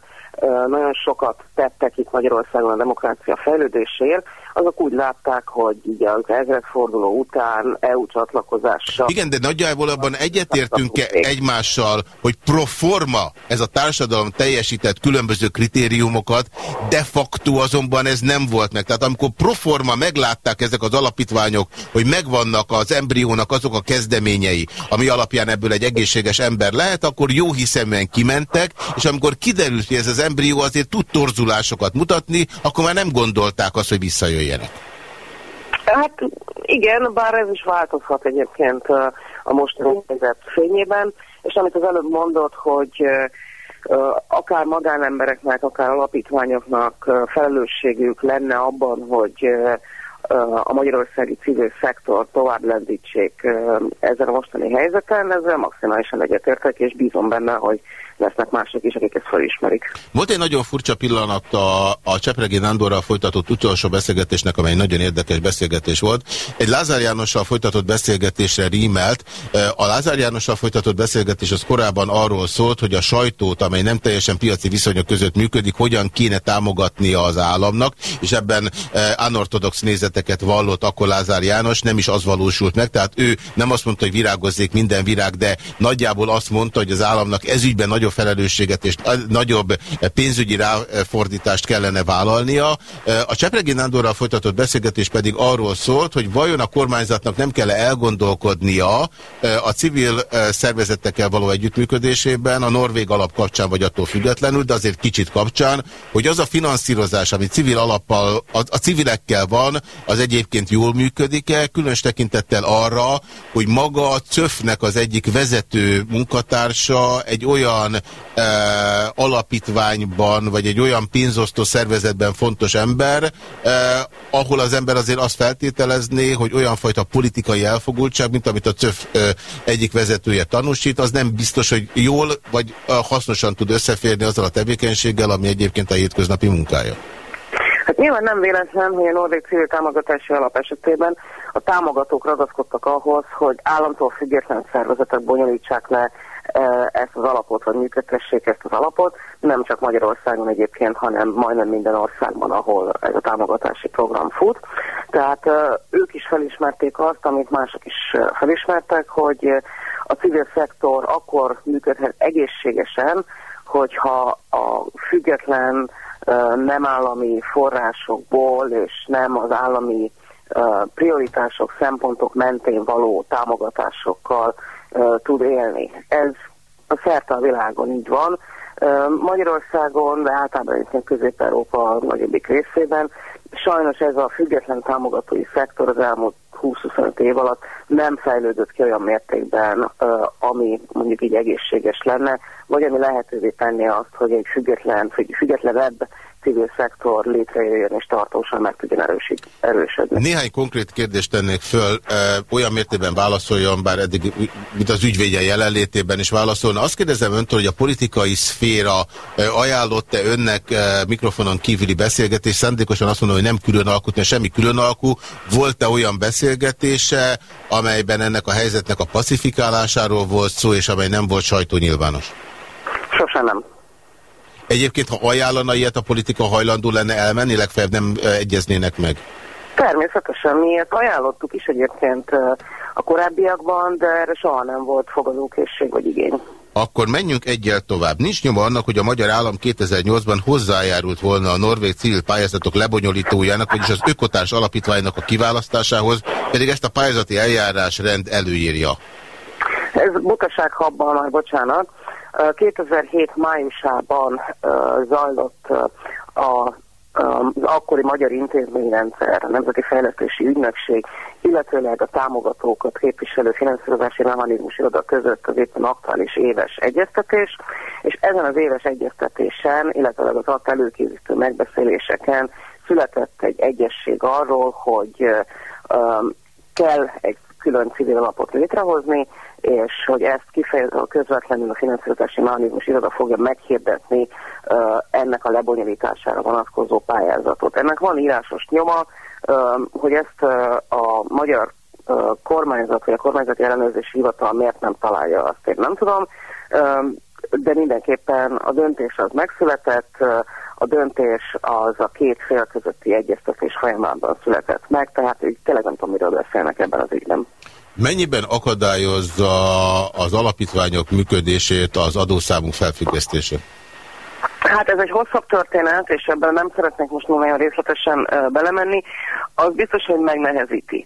nagyon sokat tettek itt Magyarországon a demokrácia fejlődéséért, azok úgy látták, hogy ugye az ezredforduló után EU csatlakozással... Igen, de nagyjából abban egyetértünk-e egymással, hogy pro forma ez a társadalom teljesített különböző kritériumokat, de facto azonban ez nem volt meg. Tehát amikor pro forma meglátták ezek az alapítványok, hogy megvannak az embriónak azok a kezdeményei, ami alapján ebből egy egészséges ember lehet, akkor jó hiszeműen kimentek, és amikor kiderült, hogy ez az embrió azért tud torzulásokat mutatni, akkor már nem gondolták azt, hogy visszajön jöjjenek? Hát igen, bár ez is változhat egyébként a mostani helyzet fényében, és amit az előbb mondott, hogy akár magánembereknek, akár alapítványoknak felelősségük lenne abban, hogy a magyarországi civil szektor tovább lendítsék ezen a mostani helyzeten, ezzel maximálisan egyetértek, és bízom benne, hogy lesznek mások is, akik ezt felismerik. Volt egy nagyon furcsa pillanat a, a Csepregi Nándorral folytatott utolsó beszélgetésnek, amely nagyon érdekes beszélgetés volt. Egy Lázár Jánossal folytatott beszélgetésre rímelt. A Lázár Jánossal folytatott beszélgetés az korábban arról szólt, hogy a sajtót, amely nem teljesen piaci viszonyok között működik, hogyan kéne támogatnia az államnak, és ebben anortodox nézeteket vallott akkor Lázár János, nem is az valósult meg, tehát ő nem azt mondta, hogy virágozzék minden virág, de nagyjából azt mondta, hogy az államnak ezügyben nagyobb felelősséget és nagyobb pénzügyi ráfordítást kellene vállalnia. A Csepregi Nándorral folytatott beszélgetés pedig arról szólt, hogy vajon a kormányzatnak nem kell -e elgondolkodnia a civil szervezetekkel való együttműködésében, a Norvég alap kapcsán vagy attól függetlenül, de azért kicsit kapcsán, hogy az a finanszírozás, ami civil alappal, a, a civilekkel van, az egyébként jól működik-e, különös tekintettel arra, hogy maga a CÖF-nek az egyik vezető munkatársa egy olyan e, alapítványban, vagy egy olyan pénzosztó szervezetben fontos ember, e, ahol az ember azért azt feltételezné, hogy olyan fajta politikai elfogultság, mint amit a CÖF e, egyik vezetője tanúsít, az nem biztos, hogy jól vagy hasznosan tud összeférni azzal a tevékenységgel, ami egyébként a hétköznapi munkája. Hát nyilván nem véletlen, hogy a Norvég civil támogatási alap esetében a támogatók ragaszkodtak ahhoz, hogy államtól független szervezetek bonyolítsák le ezt az alapot, vagy működtessék ezt az alapot, nem csak Magyarországon egyébként, hanem majdnem minden országban, ahol ez a támogatási program fut. Tehát ők is felismerték azt, amit mások is felismertek, hogy a civil szektor akkor működhet egészségesen, hogyha a független nem állami forrásokból és nem az állami prioritások, szempontok mentén való támogatásokkal tud élni. Ez a szerte a világon így van. Magyarországon, de általában egyébként Közép-Európa nagyobbik részében sajnos ez a független támogatói szektor az elmúlt 20-25 év alatt nem fejlődött ki olyan mértékben, ami mondjuk így egészséges lenne, vagy ami lehetővé tenni azt, hogy egy független, függetlenebb civil szektor létrejöjjön és tartósan meg tudjon erősödni. Néhány konkrét kérdést tennék föl, olyan mértékben válaszoljon, bár eddig, mint az ügyvédje jelenlétében is válaszolna. Azt kérdezem öntől, hogy a politikai szféra ajánlott-e önnek mikrofonon kívüli beszélgetés, szándékosan azt mondom, hogy nem külön mert semmi külön alkú. Volt-e olyan beszélgetése, amelyben ennek a helyzetnek a pacifikálásáról volt szó, és amely nem volt sajtónyilvános? Sosem nem. Egyébként, ha ajánlana ilyet, a politika hajlandó lenne elmenni, legfeljebb nem egyeznének meg? Természetesen, miért ajánlottuk is egyébként a korábbiakban, de erre soha nem volt fogadókészség vagy igény. Akkor menjünk egyel tovább. Nincs nyoma annak, hogy a Magyar Állam 2008-ban hozzájárult volna a norvég civil pályázatok lebonyolítójának, vagyis az ökotárs alapítványnak a kiválasztásához, pedig ezt a pályázati eljárás rend előírja. Ez butaság habban már, bocsánat. 2007 májusában zajlott a az akkori magyar intézményrendszer, a Nemzeti Fejlesztési Ügynökség, illetőleg a támogatókat képviselő finanszírozási mechanizmus iroda között az éppen aktuális éves egyeztetés, és ezen az éves egyeztetésen, illetőleg az ott előkészítő megbeszéléseken született egy egyesség arról, hogy um, kell egy külön civil alapot létrehozni, és hogy ezt kifejezetten közvetlenül a finanszírozási mechanizmus iroda fogja meghirdetni ennek a lebonyolítására vonatkozó pályázatot. Ennek van írásos nyoma, hogy ezt a magyar kormányzat vagy a kormányzati ellenőrzési hivatal miért nem találja, azt én nem tudom, de mindenképpen a döntés az megszületett, a döntés az a két fél közötti egyeztetés folyamában született meg, tehát így tényleg nem tudom, miről beszélnek ebben az ügyben. Mennyiben akadályozza az alapítványok működését az adószámunk felfüggesztése? Hát ez egy hosszabb történet, és ebben nem szeretnék most nagyon részletesen belemenni. Az biztos, hogy megnehezíti.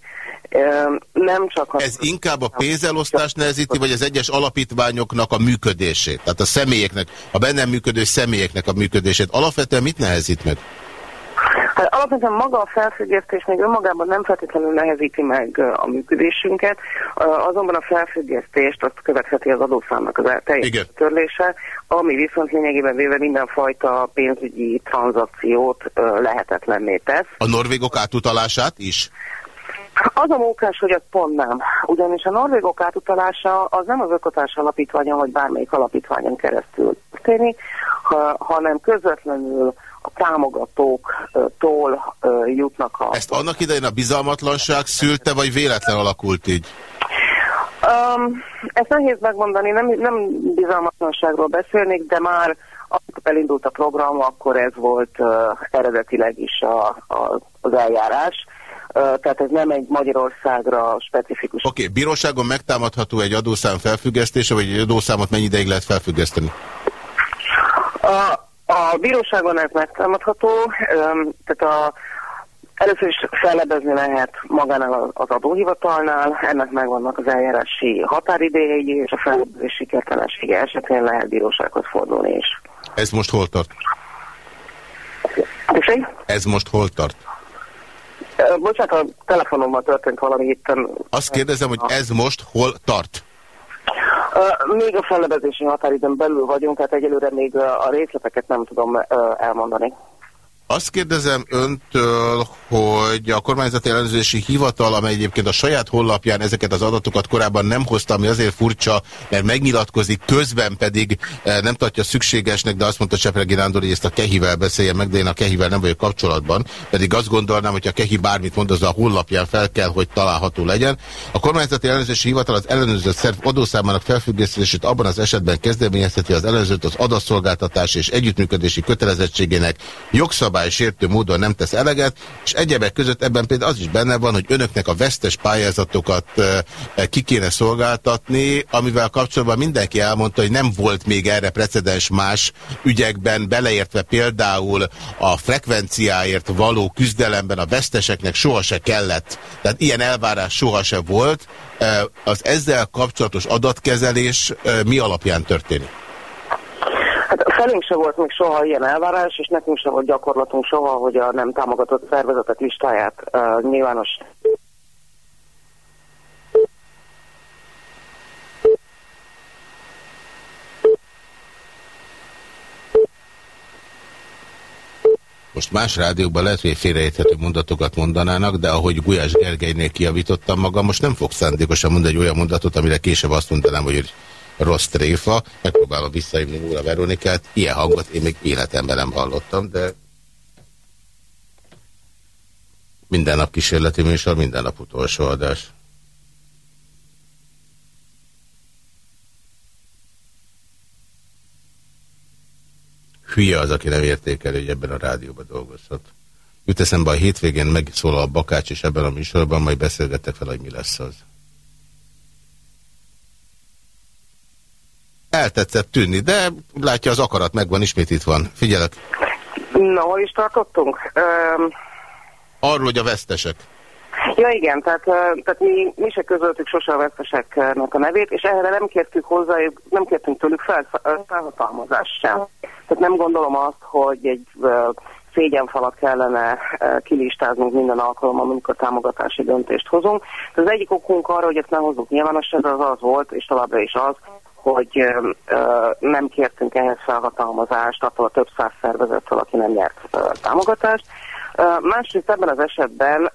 Nem csak az... Ez inkább a pénzelosztás nehezíti, vagy az egyes alapítványoknak a működését? Tehát a személyeknek, a bennem működő személyeknek a működését. Alapvetően mit nehezít meg? Hát alapvetően maga a felfüggesztés még önmagában nem feltétlenül nehezíti meg a működésünket, azonban a felfüggesztést azt követheti az adószámnak az teljes Igen. törlése, ami viszont lényegében véve mindenfajta pénzügyi tranzakciót lehetetlenné tesz. A norvégok átutalását is? Az a mókás, hogy az pont nem. Ugyanis a norvégok átutalása az nem az ökotás alapítványon, vagy bármelyik alapítványon keresztül történik, ha, hanem közvetlenül a támogatóktól jutnak a... Ezt annak idején a bizalmatlanság szülte, vagy véletlen alakult így? Um, ezt nehéz megmondani, nem, nem bizalmatlanságról beszélnék, de már amikor elindult a program, akkor ez volt uh, eredetileg is a, a, az eljárás. Uh, tehát ez nem egy Magyarországra specifikus... Oké, okay, bíróságon megtámadható egy adószám felfüggesztése, vagy egy adószámot mennyi ideig lehet felfüggeszteni? Uh, a bíróságon ez megtámadható, tehát a, először is fellebezni lehet magánál az adóhivatalnál, ennek megvannak az eljárási határidéjei, és a fellebezés sikertelensége esetén lehet bírósághoz fordulni is. Ez most hol tart? Köszönj? Ez most hol tart? Bocsánat, a telefonommal történt valami itt. Azt kérdezem, hogy ez most hol tart? Még a fellebezési határidőn belül vagyunk, tehát egyelőre még a részleteket nem tudom elmondani. Azt kérdezem öntől, hogy a kormányzati ellenőrzési hivatal, amely egyébként a saját honlapján ezeket az adatokat korábban nem hozta, ami azért furcsa, mert megnyilatkozik, közben pedig eh, nem tartja szükségesnek, de azt mondta Csepregi Nándor, hogy ezt a Kehivel beszélje meg, de én a Kehivel nem vagyok kapcsolatban, pedig azt gondolnám, hogy a Kehi bármit mond, az a honlapján fel kell, hogy található legyen. A kormányzati ellenőrzési hivatal az ellenőrzött szerv adószámának felfüggesztését abban az esetben kezdeményezheti az ellenőrzött az adasszolgáltatás és együttműködési kötelezettségének jogszab jogszabálysértő módon nem tesz eleget, és egyebek között ebben például az is benne van, hogy önöknek a vesztes pályázatokat ki kéne szolgáltatni, amivel kapcsolatban mindenki elmondta, hogy nem volt még erre precedens más ügyekben, beleértve például a frekvenciáért való küzdelemben a veszteseknek soha kellett. Tehát ilyen elvárás soha volt. Az ezzel kapcsolatos adatkezelés mi alapján történik? Felünk se volt még soha ilyen elvárás, és nekünk se volt gyakorlatunk soha, hogy a nem támogatott szervezetek listáját uh, nyilvános Most más rádióban lehet, hogy félreérthető mondatokat mondanának, de ahogy Gulyás Gergelynél kiavítottam magam, most nem fog szándékosan mondani egy olyan mondatot, amire később azt mondanám, hogy rossz tréfa. Megpróbálom visszaívni Múla Veronikát. Ilyen hangot én még életemben nem hallottam, de minden nap kísérleti műsor, minden nap utolsó adás. Hülye az, aki nem értékelő, hogy ebben a rádióban dolgozhat. Jut eszembe a hétvégén megszólal a Bakács, és ebben a műsorban majd beszélgetek fel, hogy mi lesz az. Eltetszett tűnni, de látja, az akarat megvan, ismét itt van. Figyelek. Na, hol is tartottunk? Um... Arról, hogy a vesztesek. Ja igen, tehát, tehát mi, mi se közöltük sose a veszteseknek a nevét, és erre nem kértük hozzá, nem kértünk tőlük fel, felhatalmazást sem. Tehát nem gondolom azt, hogy egy szégyenfalat kellene kilistáznunk minden alkalommal, amikor támogatási döntést hozunk. Tehát az egyik okunk arra, hogy ezt nem hozzuk nyilvánosságra, az az volt, és továbbra is az, hogy nem kértünk ehhez felhatalmazást attól a több száz szervezettől, aki nem nyert támogatást. Másrészt ebben az esetben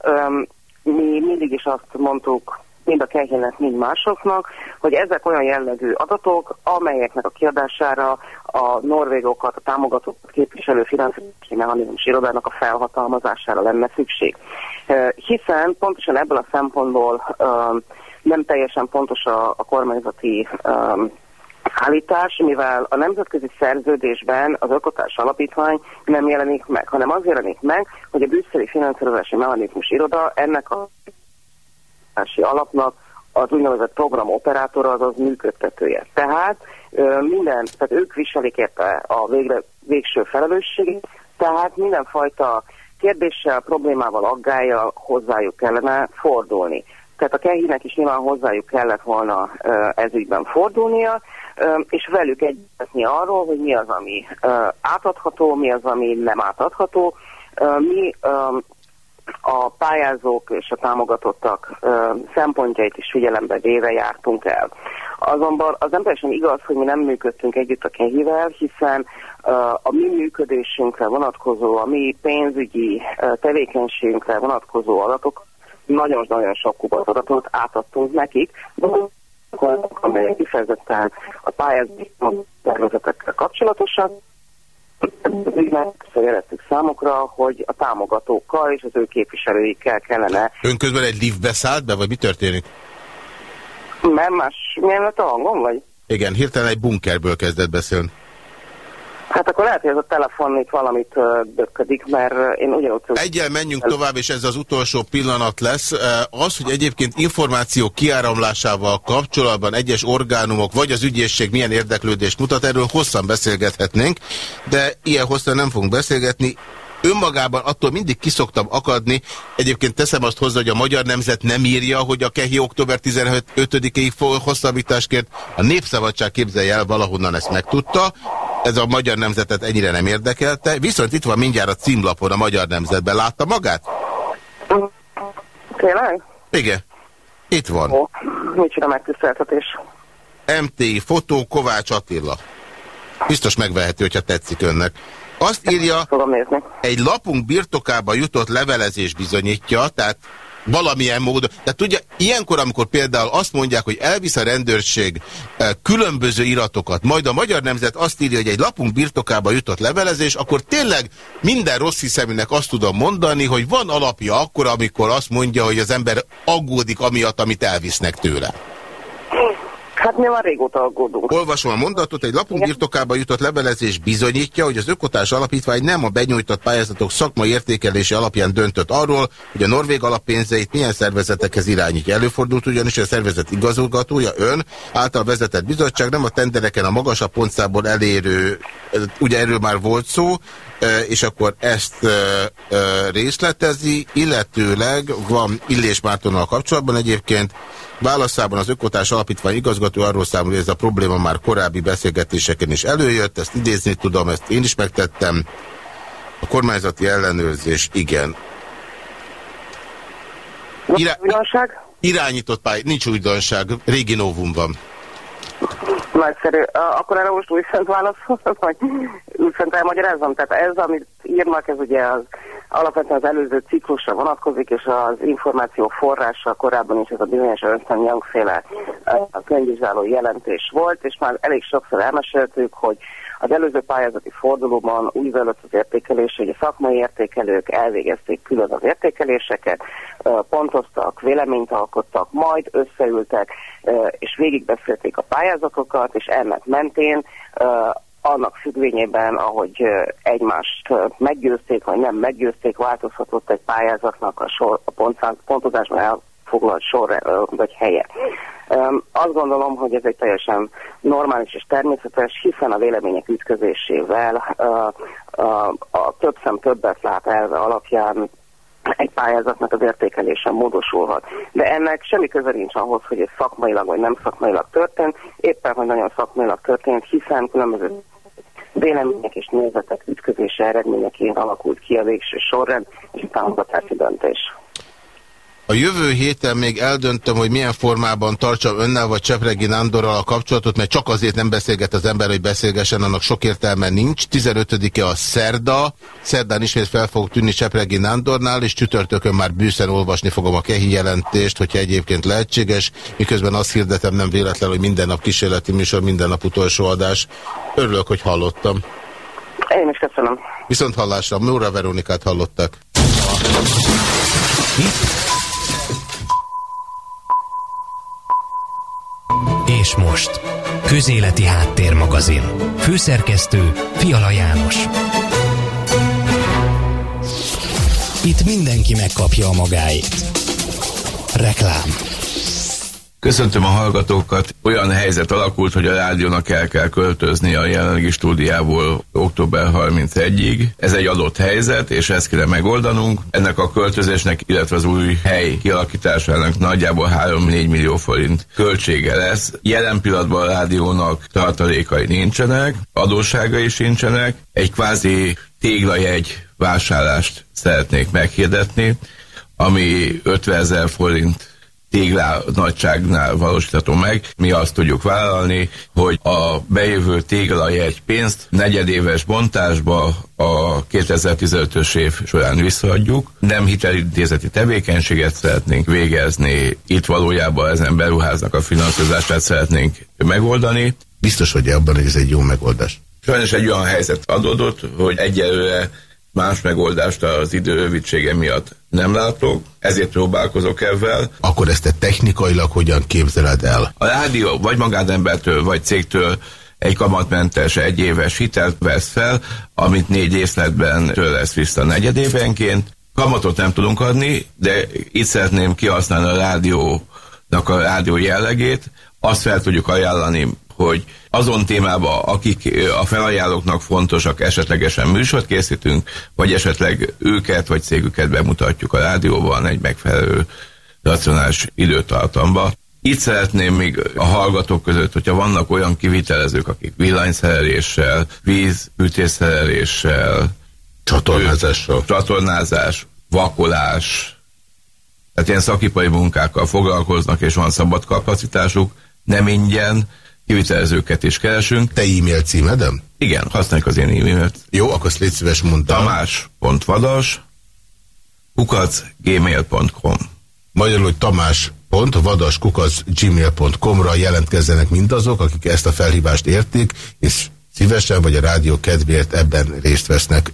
mi mindig is azt mondtuk, mind a Kehének, mind másoknak, hogy ezek olyan jellegű adatok, amelyeknek a kiadására a norvégokat, a támogató képviselő finanszírozási mechanizmus irodának a felhatalmazására lenne szükség. Hiszen pontosan ebből a szempontból nem teljesen pontos a, a kormányzati állítás, mivel a nemzetközi szerződésben az Ökotás Alapítvány nem jelenik meg, hanem az jelenik meg, hogy a brüsszeli finanszírozási mechanizmus iroda ennek a alapnak az úgynevezett programoperátora, azaz működtetője. Tehát minden, tehát ők viselik érte a végre, végső felelősséget, tehát mindenfajta kérdéssel, problémával, aggája hozzájuk kellene fordulni. Tehát a kehinek is nyilván hozzájuk kellett volna ezügyben fordulnia, és velük egyetni arról, hogy mi az, ami átadható, mi az, ami nem átadható. Mi a pályázók és a támogatottak szempontjait is figyelembe véve jártunk el. Azonban az nem teljesen igaz, hogy mi nem működtünk együtt a kehivel, hiszen a mi működésünkre vonatkozó, a mi pénzügyi tevékenységünkre vonatkozó adatok nagyon-nagyon sok kubat adatot átadtunk nekik, amelyek kifejezetten a pályázati tervezetekkel kapcsolatosak, Jelettük számukra, hogy a támogatókkal és az ő képviselőikkel kellene... Ön közben egy liftbe szállt be, vagy mi történik? Mert más, milyen lett a hangom, vagy? Igen, hirtelen egy bunkerből kezdett beszélni. Hát akkor lehet, hogy ez a telefon itt valamit dökködik, mert én ugyanúgy... Egyel menjünk tovább, és ez az utolsó pillanat lesz. Az, hogy egyébként információ kiáramlásával kapcsolatban egyes orgánumok, vagy az ügyészség milyen érdeklődést mutat, erről hosszan beszélgethetnénk, de ilyen hosszan nem fogunk beszélgetni önmagában attól mindig kiszoktam akadni, egyébként teszem azt hozzá, hogy a magyar nemzet nem írja, hogy a Kehi október 15-ig hosszabbítást kért, a Népszabadság képzelje el, valahonnan ezt megtudta, ez a magyar nemzetet ennyire nem érdekelte, viszont itt van mindjárt a címlapon a magyar nemzetben. Látta magát? Tényleg? Igen. Itt van. Ó, micsoda megtiszteltetés. MT, fotó, Kovács Attila. Biztos megvehető, hogyha tetszik önnek. Azt írja, egy lapunk birtokába jutott levelezés bizonyítja, tehát valamilyen módon. Tehát tudja, ilyenkor, amikor például azt mondják, hogy elvisz a rendőrség eh, különböző iratokat, majd a magyar nemzet azt írja, hogy egy lapunk birtokába jutott levelezés, akkor tényleg minden rossz hiszeműnek azt tudom mondani, hogy van alapja akkor, amikor azt mondja, hogy az ember aggódik amiatt, amit elvisznek tőle. Hát mi már régóta aggódunk. Olvasom a mondatot, egy lapunk birtokába jutott levelezés bizonyítja, hogy az Ökotás Alapítvány nem a benyújtott pályázatok szakmai értékelése alapján döntött arról, hogy a norvég alappénzeit milyen szervezetekhez irányítja. Előfordult ugyanis a szervezet igazolgatója, ön által vezetett bizottság nem a tendereken a magasabb pontszából elérő, ugye erről már volt szó, és akkor ezt részletezi, illetőleg van Illés Mártonnal kapcsolatban egyébként válaszában az Ökotás Alapítvány igazgató arról számol, hogy ez a probléma már korábbi beszélgetéseken is előjött, ezt idézni tudom, ezt én is megtettem. A kormányzati ellenőrzés, igen. Irá irányított pály, nincs újdonság, régi novum van. Nagyszerű. Akkor erre most újfent válaszolok, vagy újfent elmagyarázom? Tehát ez, amit írnak, ez ugye az alapvetően az előző ciklusra vonatkozik, és az információ forrása korábban is ez a bizonyos Ernst Young féle a könyvvizsgáló jelentés volt, és már elég sokszor elmeséltük, hogy az előző pályázati fordulóban úgy zajlott az értékelés, hogy a szakmai értékelők elvégezték külön az értékeléseket, pontoztak, véleményt alkottak, majd összeültek, és végigbeszélték a pályázatokat, és ennek mentén annak függvényében, ahogy egymást meggyőzték, vagy nem meggyőzték, változhatott egy pályázatnak a, sor, a pontozásban elfoglalt sor vagy helye. Azt gondolom, hogy ez egy teljesen normális és természetes, hiszen a vélemények ütközésével a, a több szem többet lát elve alapján egy pályázatnak az értékelése módosulhat. De ennek semmi köze nincs ahhoz, hogy ez szakmailag vagy nem szakmailag történt, éppen, hogy nagyon szakmailag történt, hiszen különböző vélemények és nézetek ütközése eredményeként alakult ki a végső sorrend és a támogatási döntés. A jövő héten még eldöntöm, hogy milyen formában tartsam önnel vagy Csepregi Nándorral a kapcsolatot, mert csak azért nem beszélget az ember, hogy beszélgessen, annak sok értelme nincs. 15-e a szerda, szerdán ismét fel fog tűnni Csepregi Nándornál, és csütörtökön már bűszen olvasni fogom a kehi jelentést, hogyha egyébként lehetséges, miközben azt hirdetem nem véletlen, hogy minden nap kísérleti műsor, minden nap utolsó adás. Örülök, hogy hallottam. Én is köszönöm. Viszont hallásra, Nóra Veronikát hallottak. És most, Közéleti Háttérmagazin. Főszerkesztő Fiala János. Itt mindenki megkapja a magáét. Reklám. Köszöntöm a hallgatókat. Olyan helyzet alakult, hogy a rádiónak el kell költözni a jelenlegi stúdiából október 31-ig. Ez egy adott helyzet, és ezt kell megoldanunk. Ennek a költözésnek, illetve az új hely kialakításának nagyjából 3-4 millió forint költsége lesz. Jelen pillanatban a rádiónak tartalékai nincsenek, adósságai sincsenek. Egy kvázi téglajegy vásárlást szeretnék meghirdetni, ami 50 ezer forint téglá nagyságnál valósítható meg. Mi azt tudjuk vállalni, hogy a bejövő téglajegy pénzt negyedéves bontásba a 2015-ös év során visszaadjuk. Nem hitelintézeti tevékenységet szeretnénk végezni, itt valójában ezen beruháznak a finanszírozását szeretnénk megoldani. Biztos, hogy abban, hogy ez egy jó megoldás. Sajnos egy olyan helyzet adódott, hogy egyelőre más megoldást az idő rövidsége miatt nem látok, ezért próbálkozok ezzel. Akkor ezt te technikailag hogyan képzeled el? A rádió vagy magánembertől, vagy cégtől egy kamatmentes egyéves hitelt vesz fel, amit négy részletben től lesz vissza negyedévenként. Kamatot nem tudunk adni, de itt szeretném kihasználni a rádiónak a rádió jellegét. Azt fel tudjuk ajánlani hogy azon témában, akik a felajánlóknak fontosak, esetlegesen műsort készítünk, vagy esetleg őket, vagy cégüket bemutatjuk a rádióban egy megfelelő racionális időtartamba. Itt szeretném még a hallgatók között, hogyha vannak olyan kivitelezők, akik villanyszereléssel, vízütésszereléssel, csatornázással, csatornázás, vakolás, tehát ilyen szakipari munkákkal foglalkoznak, és van szabad kapacitásuk, nem ingyen, kivitelezőket is keresünk. Te e-mail címedem? Igen, használjuk az én e-mailt. Jó, akkor légy szíves mondtam. Tamás.vadas kukac gmail.com Magyarul, hogy kukac gmail.com-ra jelentkezzenek mindazok, akik ezt a felhívást értik, és szívesen vagy a rádió kedvéért ebben részt vesznek.